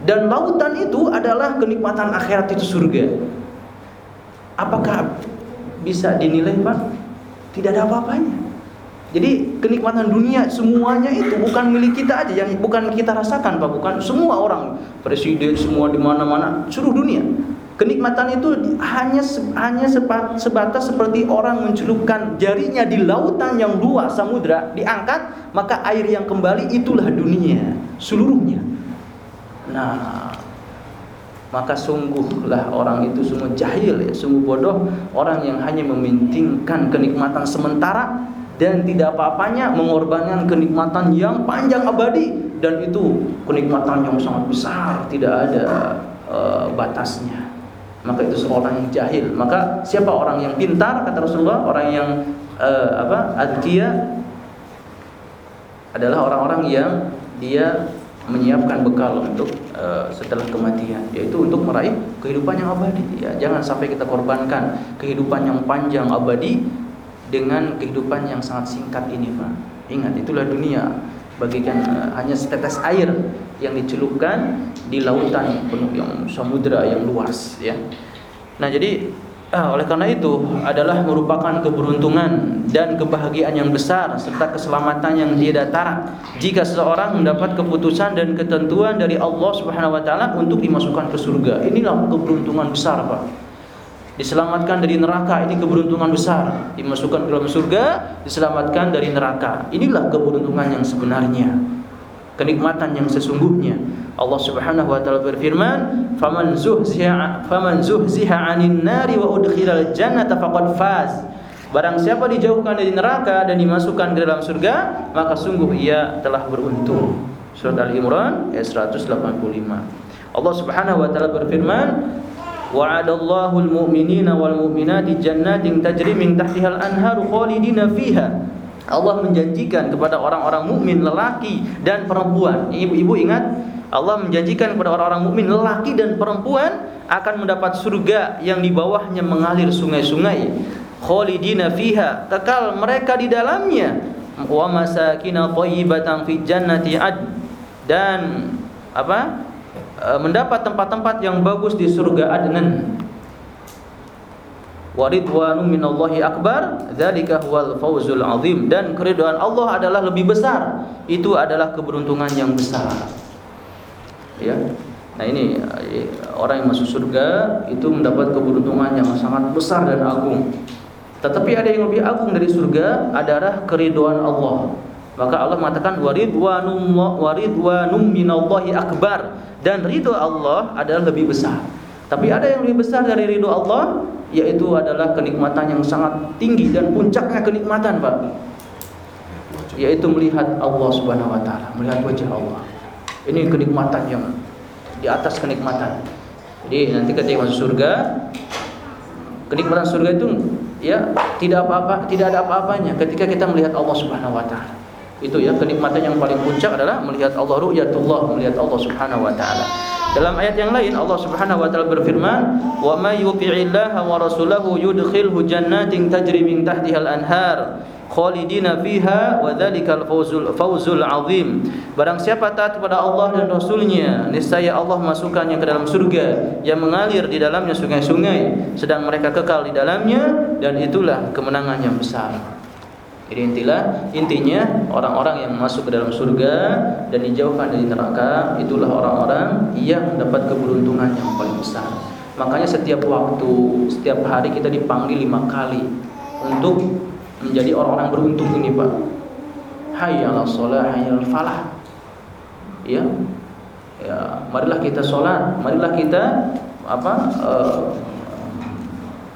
Dan lautan itu adalah kenikmatan akhirat itu surga. Apakah bisa dinilai Pak? Tidak ada apa-apanya. Jadi kenikmatan dunia semuanya itu bukan milik kita aja yang bukan kita rasakan Pak, bukan semua orang, presiden semua di mana-mana seluruh dunia. Kenikmatan itu hanya hanya sebatas seperti orang mencelupkan jarinya di lautan yang luas samudra diangkat maka air yang kembali itulah dunia seluruhnya. Nah, maka sungguhlah orang itu semua jahil ya, sungguh bodoh orang yang hanya mementingkan kenikmatan sementara dan tidak apa-apanya mengorbankan kenikmatan yang panjang abadi dan itu kenikmatan yang sangat besar tidak ada uh, batasnya maka itu seorang yang jahil. Maka siapa orang yang pintar kata Rasulullah orang yang uh, apa adkia adalah orang-orang yang dia menyiapkan bekal untuk uh, setelah kematian. Yaitu untuk meraih kehidupan yang abadi. Ya jangan sampai kita korbankan kehidupan yang panjang abadi dengan kehidupan yang sangat singkat ini Pak. Ingat itulah dunia. Bagikan uh, hanya setetes air yang dicelupkan di lautan penuh yang samudra yang luas ya. Nah, jadi uh, oleh karena itu adalah merupakan keberuntungan dan kebahagiaan yang besar serta keselamatan yang tiada tara jika seseorang mendapat keputusan dan ketentuan dari Allah Subhanahu wa taala untuk dimasukkan ke surga. Inilah keberuntungan besar, Pak diselamatkan dari neraka ini keberuntungan besar dimasukkan ke dalam surga diselamatkan dari neraka inilah keberuntungan yang sebenarnya kenikmatan yang sesungguhnya Allah Subhanahu wa taala berfirman faman zuhziha faman zuhziha 'anil nari wa udkhilal jannata faqad faz Barang siapa dijauhkan dari neraka dan dimasukkan ke dalam surga, maka sungguh ia telah beruntung. Surat Al-Imran ayat 185. Allah Subhanahu wa taala berfirman, wa'adallahu al-mu'minina wal mu'minati jannatin tajri min tahtiha al-anharu khalidina fiha Allah menjanjikan kepada orang-orang mukmin lelaki dan perempuan. Ibu-ibu ingat, Allah menjanjikan kepada orang-orang mukmin lelaki dan perempuan akan mendapat surga yang di bawahnya mengalir sungai-sungai. Khalidina fiha, kekal mereka di dalamnya. Wa masakina thayyibatan fi jannati ad. Dan apa? Eh, mendapat tempat-tempat yang bagus di surga Adnan. Waridwanu minallahi akbar, dzalika huwal fawzul azim dan keridhaan Allah adalah lebih besar. Itu adalah keberuntungan yang besar. Ya. Nah ini eh, orang yang masuk surga itu mendapat keberuntungan yang sangat besar dan agung. Tetapi ada yang lebih agung dari surga adalah keridhaan Allah. Maka Allah mengatakan waridwanum waridwanum minallahi akbar dan ridho Allah adalah lebih besar. Tapi ada yang lebih besar dari ridho Allah yaitu adalah kenikmatan yang sangat tinggi dan puncaknya kenikmatan, Pak. Yaitu melihat Allah Subhanahu wa taala, melihat wajah Allah. Ini kenikmatan yang di atas kenikmatan. Jadi nanti ketika masuk surga kenikmatan surga itu ya tidak apa-apa, tidak ada apa-apanya ketika kita melihat Allah Subhanahu wa taala. Itu ya kenikmatan yang paling puncak adalah melihat Allah ru'yatullah, melihat Allah Subhanahu wa taala. Dalam ayat yang lain Allah Subhanahu wa taala berfirman, "Wa may yuti'illaha wa rasulahu yudkhilhu jannatin tajri min tahtiha al-anhar." khalidina fiha wa dzalikal fawzul fawzul azim. Barang siapa taat kepada Allah dan Rasulnya, niscaya Allah masukkannya ke dalam surga yang mengalir di dalamnya sungai-sungai, sedang mereka kekal di dalamnya dan itulah kemenangan yang besar. Jadi intilah intinya orang-orang yang masuk ke dalam surga dan dijauhkan dari neraka itulah orang-orang yang mendapat keberuntungan yang paling besar. Makanya setiap waktu, setiap hari kita dipanggil lima kali untuk menjadi orang-orang beruntung ini Pak. Hayya 'alas shalah, hayya 'alal falah. Ya. Ya, marilah kita sholat, marilah kita apa? Uh,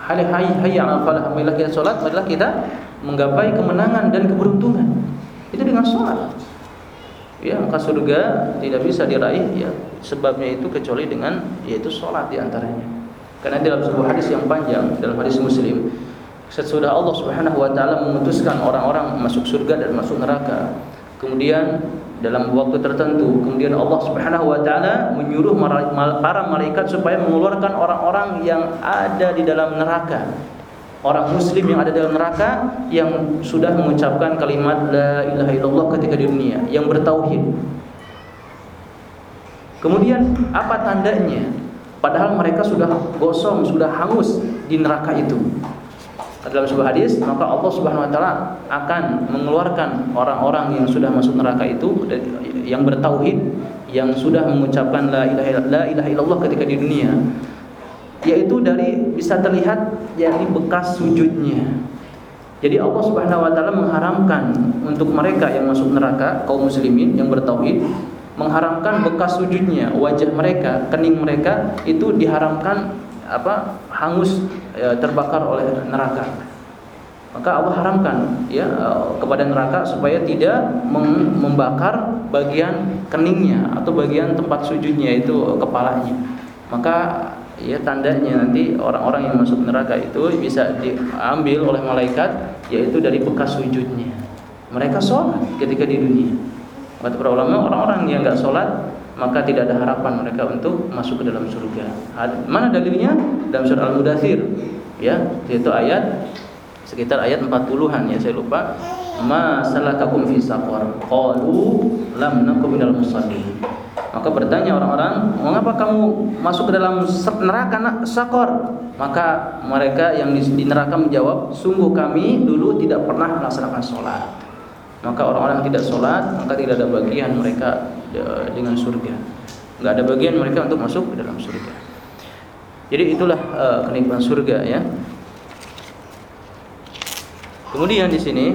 hayya hayya 'alal falah, marilah kita sholat, marilah kita menggapai kemenangan dan keberuntungan. Itu dengan sholat. Ya maka surga tidak bisa diraih ya. Sebabnya itu kecuali dengan yaitu sholat di antaranya karena dalam sebuah hadis yang panjang dalam hadis muslim sesudah Allah subhanahu wa taala memutuskan orang-orang masuk surga dan masuk neraka kemudian dalam waktu tertentu kemudian Allah Subhanahu wa taala menyuruh para malaikat supaya mengeluarkan orang-orang yang ada di dalam neraka orang muslim yang ada dalam neraka yang sudah mengucapkan kalimat la ilaha illallah ketika di dunia yang bertauhid. Kemudian apa tandanya? Padahal mereka sudah gosong sudah hangus di neraka itu. Dalam sebuah hadis maka Allah Subhanahu wa taala akan mengeluarkan orang-orang yang sudah masuk neraka itu yang bertauhid yang sudah mengucapkan la ilaha illallah ketika di dunia yaitu dari bisa terlihat yakni bekas sujudnya. Jadi Allah Subhanahu wa taala mengharamkan untuk mereka yang masuk neraka kaum muslimin yang bertauhid mengharamkan bekas sujudnya, wajah mereka, kening mereka itu diharamkan apa? hangus ya, terbakar oleh neraka. Maka Allah haramkan ya kepada neraka supaya tidak membakar bagian keningnya atau bagian tempat sujudnya itu kepalanya. Maka ya tandanya nanti orang-orang yang masuk neraka itu bisa diambil oleh malaikat yaitu dari bekas sujudnya. Mereka sholat ketika di dunia. Kata para ulama orang-orang yang enggak sholat maka tidak ada harapan mereka untuk masuk ke dalam surga. Mana dalilnya? Dalam surah Al-Mudathir ya, yaitu ayat sekitar ayat 40-an ya saya lupa. Ma salakakum fi saqar? Qalu lam nakum minal musallin. Maka bertanya orang-orang, mengapa kamu masuk ke dalam neraka sakor? Maka mereka yang di neraka menjawab, sungguh kami dulu tidak pernah melaksanakan sholat. Maka orang-orang tidak sholat, maka tidak ada bagian mereka e, dengan surga. Enggak ada bagian mereka untuk masuk ke dalam surga. Jadi itulah uh, kenikmatan surga ya. Kemudian di sini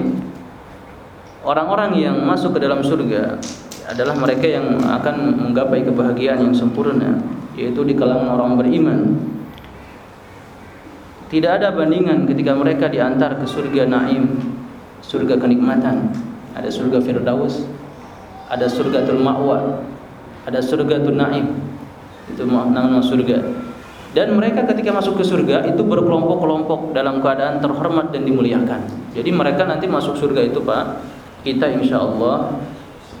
orang-orang yang masuk ke dalam surga adalah mereka yang akan menggapai kebahagiaan yang sempurna yaitu di kalangan orang beriman. Tidak ada bandingan ketika mereka diantar ke surga naim, surga kenikmatan. Ada surga firdaus, ada surga ma'wa, ada surga naim. Itu nama surga. Dan mereka ketika masuk ke surga itu berkelompok-kelompok dalam keadaan terhormat dan dimuliakan. Jadi mereka nanti masuk surga itu Pak, kita insya Allah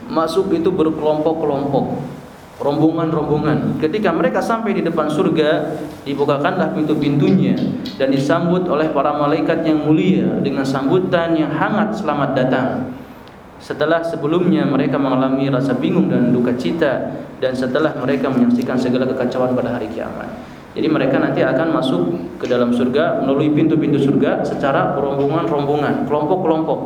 masuk itu berkelompok-kelompok. Rombongan-rombongan. Ketika mereka sampai di depan surga dibukakanlah pintu-pintunya dan disambut oleh para malaikat yang mulia dengan sambutan yang hangat selamat datang. Setelah sebelumnya mereka mengalami rasa bingung dan duka cita dan setelah mereka menyaksikan segala kekacauan pada hari kiamat. Jadi mereka nanti akan masuk ke dalam surga melalui pintu-pintu surga secara rombongan-rombongan kelompok-kelompok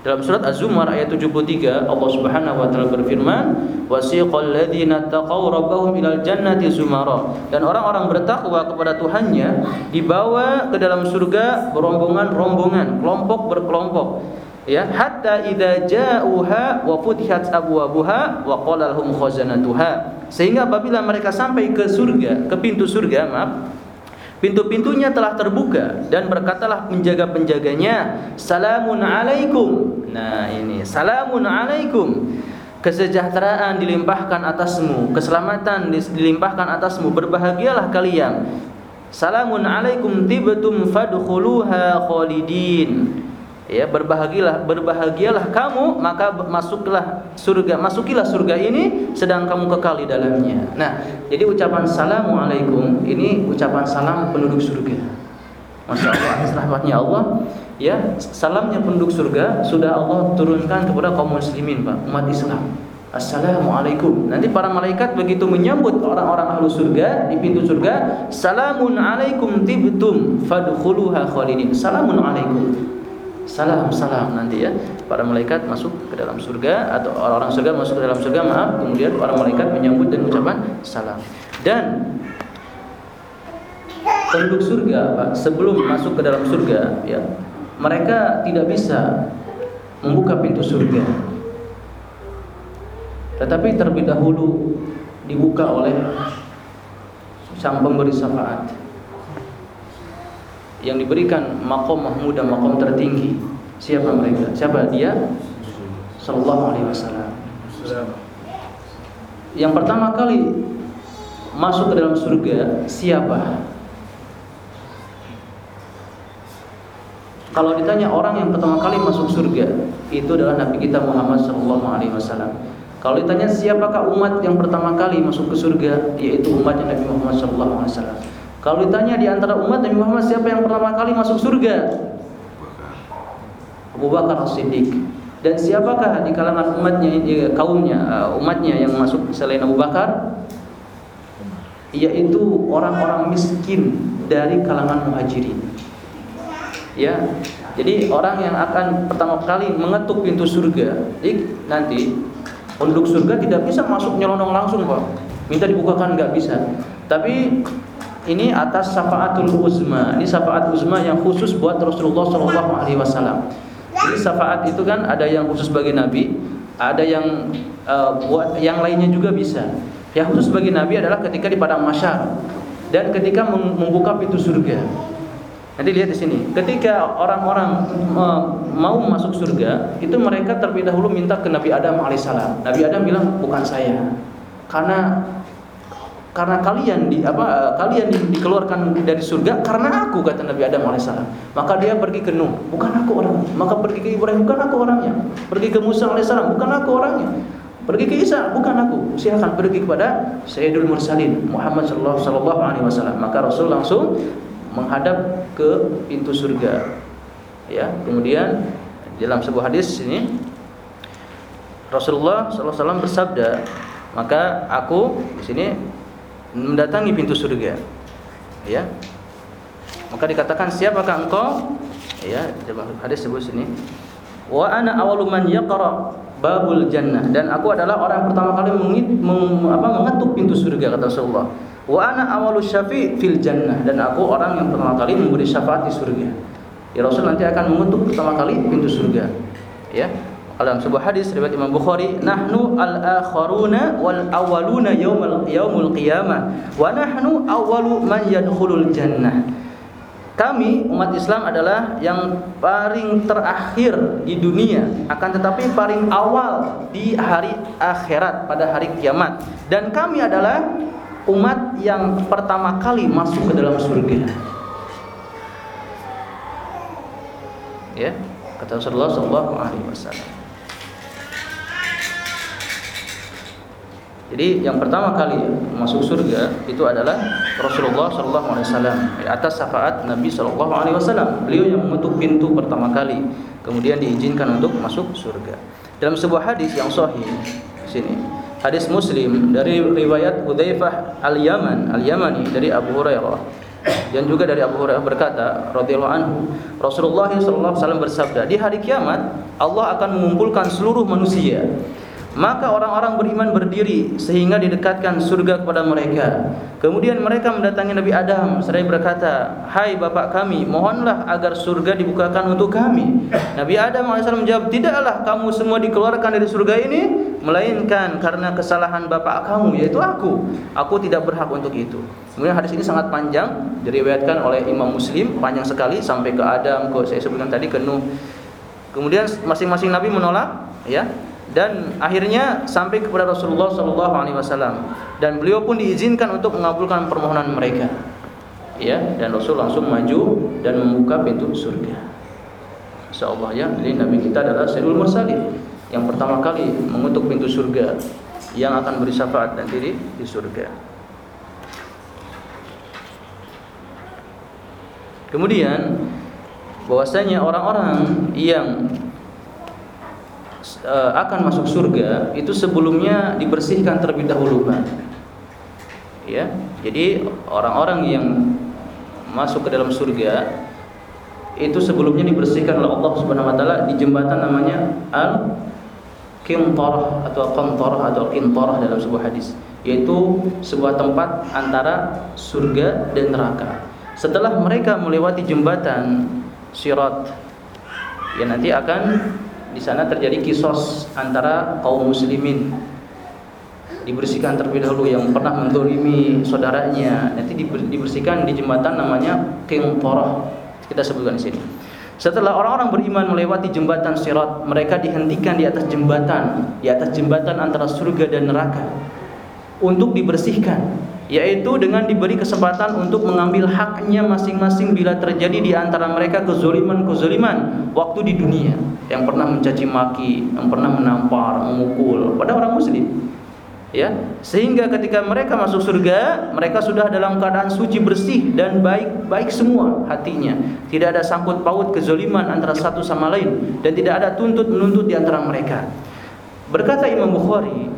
dalam surat Az-Zumar ayat 73 Allah Subhanahu wa taala berfirman, "Wasiqal ladzina taqaw rabbahum ilal jannati zumara." Dan orang-orang bertakwa kepada Tuhannya dibawa ke dalam surga berombongan-rombongan, kelompok berkelompok. Ya, hatta idza ja'uha wa futihat abwabuha wa qala lahum khazanatuha. Sehingga apabila mereka sampai ke surga, ke pintu surga, maaf, Pintu-pintunya telah terbuka dan berkatalah penjaga-penjaganya, "Salamun alaikum." Nah, ini salamun alaikum. Kesejahteraan dilimpahkan atasmu, keselamatan dilimpahkan atasmu, berbahagialah kalian. Salamun alaikum tibtum fadkhuluha khalidin ya berbahagialah berbahagialah kamu maka masuklah surga masukilah surga ini sedang kamu kekal di dalamnya nah jadi ucapan assalamualaikum ini ucapan salam penduduk surga masya rahmatnya Allah ya salamnya penduduk surga sudah Allah turunkan kepada kaum muslimin pak umat Islam Assalamualaikum. Nanti para malaikat begitu menyambut orang-orang ahlu surga di pintu surga, Salamun alaikum tibtum fadkhuluha khalidin. Salamun alaikum salam salam. Nanti ya para malaikat masuk ke dalam surga atau orang-orang surga masuk ke dalam surga maaf. Kemudian para malaikat menyambut dan mengucapkan salam. Dan penduduk surga Pak sebelum masuk ke dalam surga ya mereka tidak bisa membuka pintu surga. Tetapi terlebih dahulu dibuka oleh sang pemberi syafaat yang diberikan makom mahmud dan makom tertinggi siapa mereka? Siapa? Dia? Sallallahu alaihi wasallam. Yang pertama kali masuk ke dalam surga siapa? Kalau ditanya orang yang pertama kali masuk surga itu adalah nabi kita Muhammad sallallahu alaihi wasallam. Kalau ditanya siapakah umat yang pertama kali masuk ke surga yaitu umatnya Nabi Muhammad sallallahu alaihi wasallam kalau ditanya di antara umat Nabi Muhammad siapa yang pertama kali masuk surga? Abu Bakar As-Siddiq. Dan siapakah di kalangan umatnya kaumnya uh, umatnya yang masuk selain Abu Bakar? Yaitu orang-orang miskin dari kalangan muhajirin. Ya. Jadi orang yang akan pertama kali mengetuk pintu surga, nanti penduduk surga tidak bisa masuk nyelonong langsung, Pak. Minta dibukakan nggak bisa. Tapi ini atas syafaatul uzma. Ini syafaat uzma yang khusus buat Rasulullah Shallallahu alaihi wasallam. Jadi syafaat itu kan ada yang khusus bagi nabi, ada yang uh, buat yang lainnya juga bisa. Yang khusus bagi nabi adalah ketika di padang mahsyar dan ketika membuka pintu surga. Nanti lihat di sini. Ketika orang-orang mau masuk surga, itu mereka terlebih dahulu minta ke Nabi Adam alaihissalam. Nabi Adam bilang, "Bukan saya." Karena karena kalian di apa kalian di, dikeluarkan dari surga karena aku kata Nabi Adam alaihissalam maka dia pergi ke Nuh. Bukan aku orangnya. Maka pergi ke Ibrahim bukan aku orangnya. Pergi ke Musa alaihissalam bukan aku orangnya. Pergi ke Isa bukan aku. Silahkan pergi kepada Sayyidul Mursalin Muhammad sallallahu alaihi wasallam. Maka Rasul langsung menghadap ke pintu surga. Ya kemudian dalam sebuah hadis ini Rasulullah sallallahu alaihi wasallam bersabda maka aku di sini mendatangi pintu surga. Ya. Maka dikatakan siapakah engkau? Ya, hadis sebut sini. Wa ana awwalu man yaqra babul jannah dan aku adalah orang pertama kali mengit, meng, apa, mengetuk pintu surga kata Rasulullah. Wa ana awwalu syafi' fil jannah dan aku orang yang pertama kali memberi syafaat di surga. Ya Rasul nanti akan mengetuk pertama kali pintu surga. Ya dalam sebuah hadis riwayat Imam Bukhari nahnu al-akharuna wal awwaluna yaumul yaumul qiyamah wa nahnu awwalu man yadkhulul jannah. Kami umat Islam adalah yang paling terakhir di dunia akan tetapi paling awal di hari akhirat pada hari kiamat. Dan kami adalah umat yang pertama kali masuk ke dalam surga. Ya kata Rasulullah sallallahu alaihi wasallam Jadi yang pertama kali masuk surga itu adalah Rasulullah Shallallahu Alaihi Wasallam atas syafaat Nabi Shallallahu Alaihi Wasallam. Beliau yang mengetuk pintu pertama kali, kemudian diizinkan untuk masuk surga. Dalam sebuah hadis yang sahih sini, hadis Muslim dari riwayat Hudzaifah al-Yaman al-Yamani dari Abu Hurairah dan juga dari Abu Hurairah berkata radhiyallahu anhu Rasulullah sallallahu alaihi wasallam bersabda di hari kiamat Allah akan mengumpulkan seluruh manusia maka orang-orang beriman berdiri sehingga didekatkan surga kepada mereka. Kemudian mereka mendatangi Nabi Adam seraya berkata, "Hai bapak kami, mohonlah agar surga dibukakan untuk kami." Nabi Adam AS menjawab, "Tidaklah kamu semua dikeluarkan dari surga ini, melainkan karena kesalahan bapak kamu yaitu aku. Aku tidak berhak untuk itu." Kemudian hadis ini sangat panjang, diriwayatkan oleh Imam Muslim, panjang sekali sampai ke Adam, ke saya sebutkan tadi ke Nuh. Kemudian masing-masing nabi menolak, ya dan akhirnya sampai kepada Rasulullah Shallallahu Alaihi Wasallam. Dan beliau pun diizinkan untuk mengabulkan permohonan mereka. Ya dan Rasul langsung maju dan membuka pintu surga. Insyaallah ya jadi Nabi kita adalah Sayyidul Mursalin. Yang pertama kali mengutuk pintu surga yang akan beri syafaat dan diri di surga. Kemudian bahwasanya orang-orang yang uh, akan masuk surga itu sebelumnya dibersihkan terlebih dahulu Pak. Ya. Jadi orang-orang yang masuk ke dalam surga itu sebelumnya dibersihkan oleh Allah Subhanahu wa taala di jembatan namanya Al Qintarah atau Qantarah atau Qintarah dalam sebuah hadis yaitu sebuah tempat antara surga dan neraka. Setelah mereka melewati jembatan Sirat ya nanti akan di sana terjadi kisos antara kaum muslimin. Dibersihkan terlebih dahulu yang pernah mendolimi saudaranya. Nanti dibersihkan di jembatan namanya Qintarah kita sebutkan di sini. Setelah orang-orang beriman melewati jembatan Sirat, mereka dihentikan di atas jembatan, di atas jembatan antara surga dan neraka untuk dibersihkan, yaitu dengan diberi kesempatan untuk mengambil haknya masing-masing bila terjadi di antara mereka kezoliman-kezoliman waktu di dunia yang pernah mencaci maki, yang pernah menampar, memukul pada orang muslim. Ya sehingga ketika mereka masuk surga mereka sudah dalam keadaan suci bersih dan baik baik semua hatinya. Tidak ada sangkut paut kezaliman antara satu sama lain. Dan tidak ada tuntut menuntut di antara mereka. Berkata Imam Bukhari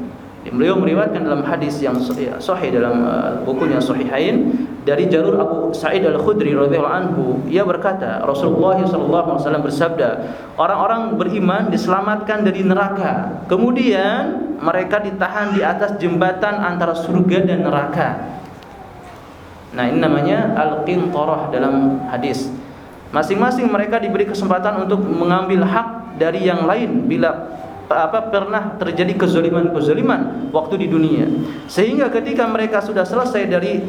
beliau meriwayatkan dalam hadis yang sahih dalam uh, bukunya Sahihain dari jalur Abu Sa'id Al-Khudri radhiyallahu anhu. Ia berkata Rasulullah sallallahu alaihi wasallam bersabda orang-orang beriman diselamatkan dari neraka. Kemudian mereka ditahan di atas jembatan antara surga dan neraka. Nah ini namanya al-qintarah dalam hadis. Masing-masing mereka diberi kesempatan untuk mengambil hak dari yang lain bila apa pernah terjadi kezaliman-kezaliman waktu di dunia. Sehingga ketika mereka sudah selesai dari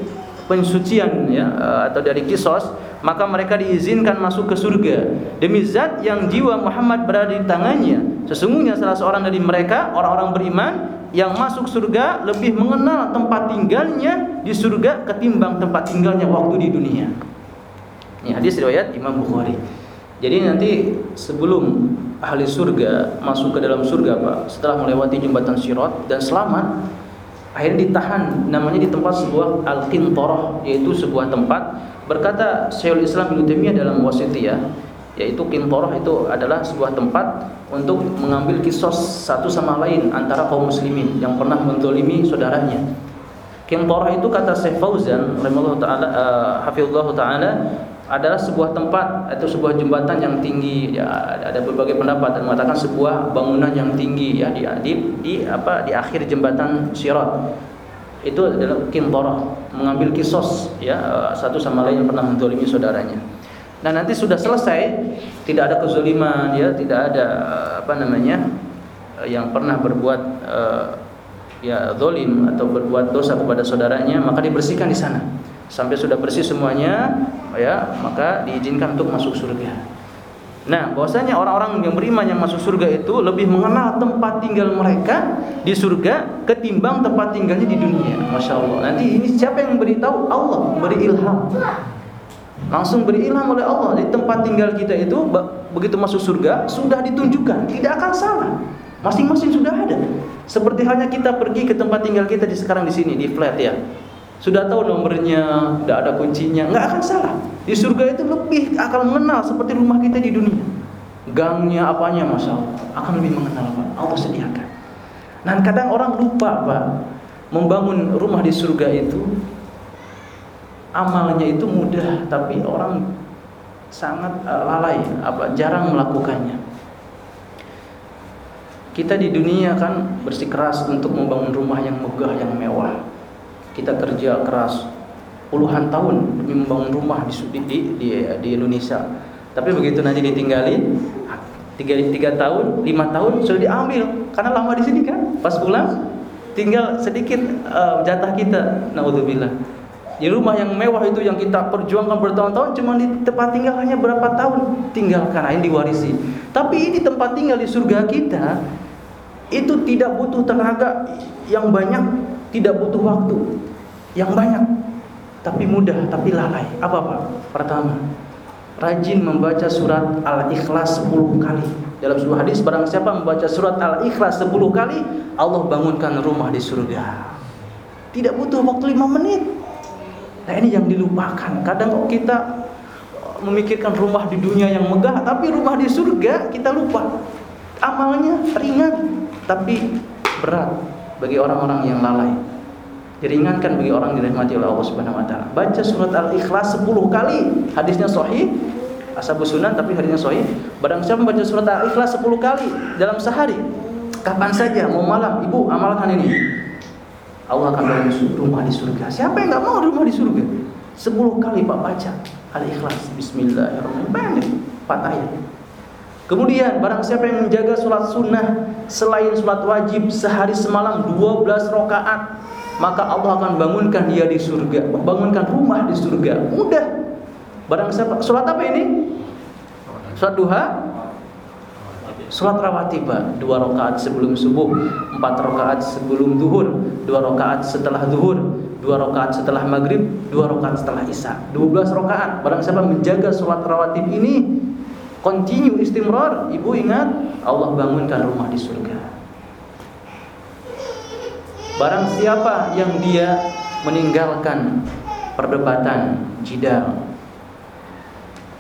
pensucian ya eh, atau dari kisos maka mereka diizinkan masuk ke surga. Demi zat yang jiwa Muhammad berada di tangannya. Sesungguhnya salah seorang dari mereka orang-orang beriman yang masuk surga lebih mengenal tempat tinggalnya di surga ketimbang tempat tinggalnya waktu di dunia. Ini hadis riwayat Imam Bukhari jadi nanti sebelum ahli surga masuk ke dalam surga Pak setelah melewati jembatan Sirat dan selamat akhirnya ditahan namanya di tempat sebuah al-qintarah yaitu sebuah tempat berkata Syekhul Islam Ibnu Taimiyah dalam wasitiyah yaitu qintarah itu adalah sebuah tempat untuk mengambil kisos satu sama lain antara kaum muslimin yang pernah menzalimi saudaranya. Qintarah itu kata Syekh Fauzan rahimahullah taala uh, taala adalah sebuah tempat atau sebuah jembatan yang tinggi. Ya, ada berbagai pendapat dan mengatakan sebuah bangunan yang tinggi ya di di, di apa di akhir jembatan Sirat. Itu adalah kintorah mengambil kisos ya eh, satu sama lain yang pernah menzalimi saudaranya. Nah nanti sudah selesai tidak ada kezaliman ya tidak ada eh, apa namanya eh, yang pernah berbuat ya zalim atau berbuat dosa kepada saudaranya maka dibersihkan di sana sampai sudah bersih semuanya ya maka diizinkan untuk masuk surga. Nah bahwasanya orang-orang yang beriman yang masuk surga itu lebih mengenal tempat tinggal mereka di surga ketimbang tempat tinggalnya di dunia. Masya Allah. Nanti ini siapa yang beritahu Allah beri ilham. Langsung beri ilham oleh Allah. Di tempat tinggal kita itu begitu masuk surga sudah ditunjukkan. Tidak akan salah. Masing-masing sudah ada. Seperti halnya kita pergi ke tempat tinggal kita di sekarang di sini di flat ya sudah tahu nomornya, tidak ada kuncinya, nggak akan salah. Di surga itu lebih akan mengenal seperti rumah kita di dunia. Gangnya apanya masya Allah akan lebih mengenal Pak. Allah sediakan. Dan kadang orang lupa Pak membangun rumah di surga itu amalnya itu mudah tapi orang sangat uh, lalai apa jarang melakukannya. Kita di dunia kan bersikeras untuk membangun rumah yang megah yang mewah kita kerja keras puluhan tahun demi membangun rumah di di di, di Indonesia. Tapi begitu nanti ditinggali tiga, tiga tahun, lima tahun sudah diambil karena lama di sini kan. Pas pulang tinggal sedikit uh, jatah kita. Naudzubillah. Di rumah yang mewah itu yang kita perjuangkan bertahun-tahun cuma di tempat tinggal hanya berapa tahun tinggalkan ini diwarisi. Tapi ini tempat tinggal di surga kita itu tidak butuh tenaga yang banyak tidak butuh waktu. Yang banyak tapi mudah tapi lalai. Apa pak? Pertama rajin membaca surat al-ikhlas 10 kali. Dalam sebuah hadis barang siapa membaca surat al-ikhlas 10 kali Allah bangunkan rumah di surga. Tidak butuh waktu 5 menit. Nah ini yang dilupakan. Kadang kita memikirkan rumah di dunia yang megah tapi rumah di surga kita lupa. Amalnya ringan tapi berat bagi orang-orang yang lalai. Diringankan bagi orang dirahmati oleh Allah Subhanahu wa taala. Baca surat Al-Ikhlas 10 kali. Hadisnya sahih. Ashabus sunan tapi harinya sahih. Barang siapa membaca surat Al-Ikhlas 10 kali dalam sehari, kapan saja mau malam, Ibu amalkan ini. Allah akan beri rumah di surga. Siapa yang nggak mau rumah di surga? 10 kali Pak baca Al-Ikhlas. Bismillahirrahmanirrahim. Pendek, 4 ayat. Kemudian barang siapa yang menjaga sholat sunnah selain sholat wajib sehari semalam 12 rakaat maka Allah akan bangunkan dia di surga, bangunkan rumah di surga. Mudah. Barang siapa salat apa ini? Salat duha? Salat rawatib, dua rakaat sebelum subuh, empat rakaat sebelum zuhur, dua rakaat setelah zuhur, dua rakaat setelah maghrib, dua rakaat setelah isya. Dua belas rakaat. Barang siapa menjaga salat rawatib ini, continue istimrar, ibu ingat Allah bangunkan rumah di surga. Barang siapa yang dia meninggalkan perdebatan jidal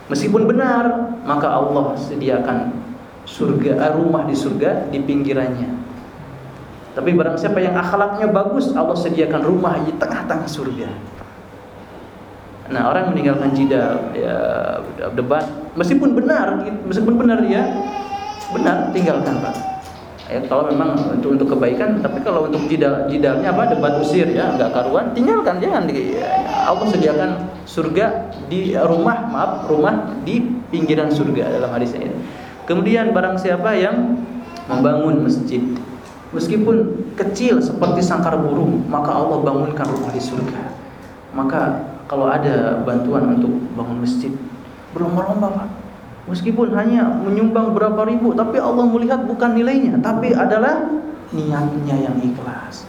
meskipun benar maka Allah sediakan surga eh, rumah di surga di pinggirannya. Tapi barang siapa yang akhlaknya bagus Allah sediakan rumah di tengah-tengah surga. Nah orang meninggalkan jidal ya debat meskipun benar meskipun benar dia benar tinggalkan Pak. Ya kalau memang untuk untuk kebaikan tapi kalau untuk jidal jidalnya apa? Debat usir ya. Nggak karuan tinggalkan jangan di ya, Allah sediakan surga di rumah maaf rumah di pinggiran surga dalam hadis ini. Kemudian barang siapa yang membangun masjid meskipun kecil seperti sangkar burung maka Allah bangunkan rumah di surga. Maka kalau ada bantuan untuk bangun masjid berlomba-lomba Pak Meskipun hanya menyumbang berapa ribu, tapi Allah melihat bukan nilainya, tapi adalah niatnya yang ikhlas.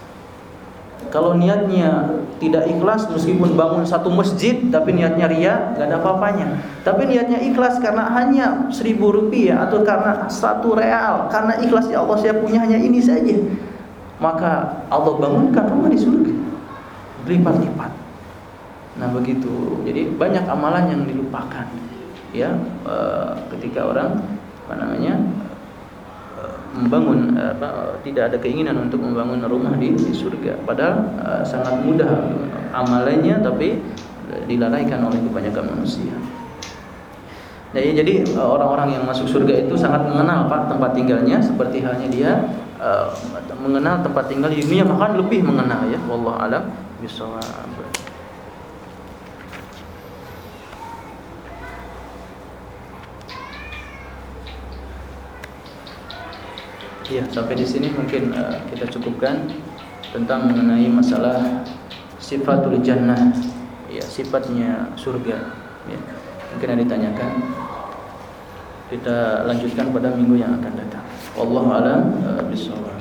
Kalau niatnya tidak ikhlas, meskipun bangun satu masjid, tapi niatnya ria, gak ada apa-apanya. Tapi niatnya ikhlas karena hanya seribu rupiah atau karena satu real, karena ikhlas ya Allah saya punya hanya ini saja. Maka Allah bangunkan rumah di surga berlipat-lipat. Nah begitu. Jadi banyak amalan yang dilupakan ya e, ketika orang apa namanya e, membangun e, apa, tidak ada keinginan untuk membangun rumah di, di surga. Padahal e, sangat mudah amalannya tapi dilalaikan oleh kebanyakan manusia. Jadi jadi orang-orang yang masuk surga itu sangat mengenal Pak tempat tinggalnya. Seperti halnya dia uh, mengenal tempat tinggal di dunia bahkan lebih mengenal ya. Wallah alam bisawab Ya, sampai di sini mungkin uh, kita cukupkan tentang mengenai masalah sifatul jannah, ya sifatnya surga. Ya, mungkin ada ditanyakan. Kita lanjutkan pada minggu yang akan datang. Allah alam uh, bisawab.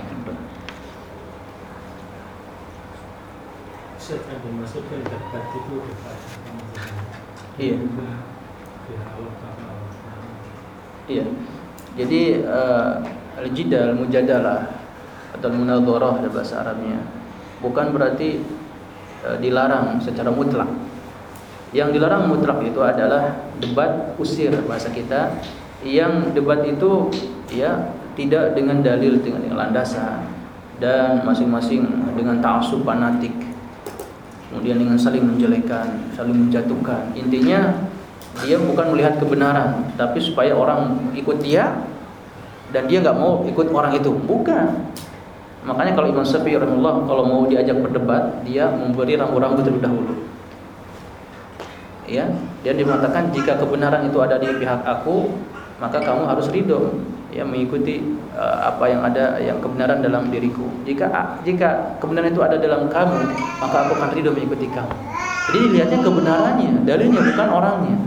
Iya. Iya. Jadi uh, al-jidal mujadalah atau munadharah dalam bahasa Arabnya bukan berarti e, dilarang secara mutlak. Yang dilarang mutlak itu adalah debat usir bahasa kita yang debat itu ya tidak dengan dalil dengan landasan dan masing-masing dengan ta'assub fanatik kemudian dengan saling menjelekan, saling menjatuhkan. Intinya dia bukan melihat kebenaran, tapi supaya orang ikut dia dan dia nggak mau ikut orang itu. Bukan. Makanya kalau Imam Syafi'i rahimahullah kalau mau diajak berdebat dia memberi rambu-rambu terlebih dahulu. Ya dan dia mengatakan jika kebenaran itu ada di pihak aku maka kamu harus ridho ya mengikuti uh, apa yang ada yang kebenaran dalam diriku. Jika jika kebenaran itu ada dalam kamu maka aku akan ridho mengikuti kamu. Jadi dilihatnya kebenarannya dalilnya bukan orangnya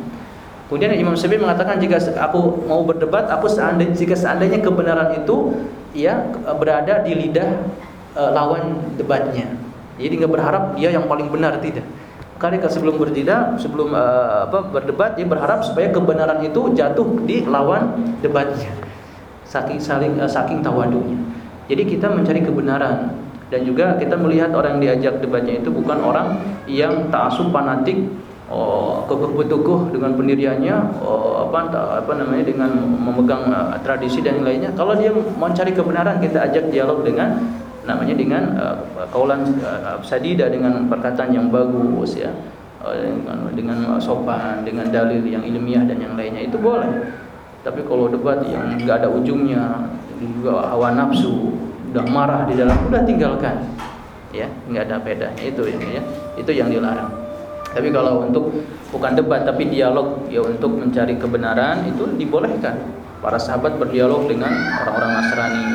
Kemudian Imam Syafi'i mengatakan jika aku mau berdebat, aku seandainya jika seandainya kebenaran itu ya berada di lidah e, lawan debatnya. Jadi nggak berharap dia yang paling benar tidak. Kali sebelum berjeda, sebelum e, apa berdebat dia berharap supaya kebenaran itu jatuh di lawan debatnya. Saking saling e, saking tawadunya. Jadi kita mencari kebenaran dan juga kita melihat orang yang diajak debatnya itu bukan orang yang taasub fanatik oh, dengan pendiriannya oh, apa apa namanya dengan memegang uh, tradisi dan lainnya kalau dia mencari kebenaran kita ajak dialog dengan namanya dengan uh, kaulan uh, sadida dengan perkataan yang bagus ya eh, dengan, dengan sopan, dengan dalil yang ilmiah dan yang lainnya itu boleh. Tapi kalau debat yang nggak ada ujungnya, juga hawa nafsu, udah marah di dalam, udah tinggalkan, ya nggak ada bedanya itu ya itu yang dilarang. Tapi kalau untuk bukan debat tapi dialog ya untuk mencari kebenaran itu dibolehkan. Para sahabat berdialog dengan orang-orang Nasrani,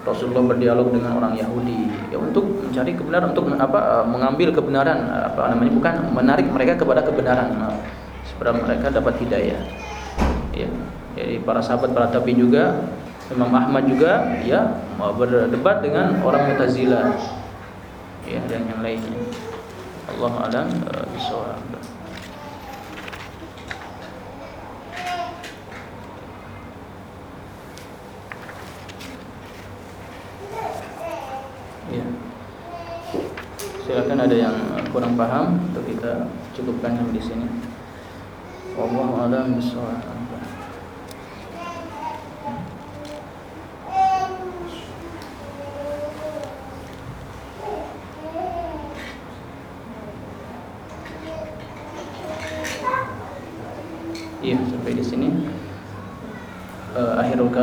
Rasulullah berdialog dengan orang Yahudi. Ya untuk mencari kebenaran untuk apa eh, mengambil kebenaran apa namanya bukan menarik mereka kepada kebenaran supaya mereka dapat hidayah. Ya jadi para sahabat para tabi juga Imam Ahmad juga ya berdebat dengan orang Mu'tazilah ya dan yang lainnya Allah alam eh, bisawab Ya. Silakan ada yang kurang paham untuk kita cukupkan sampai di sini. Wallahu a'lam bishawab.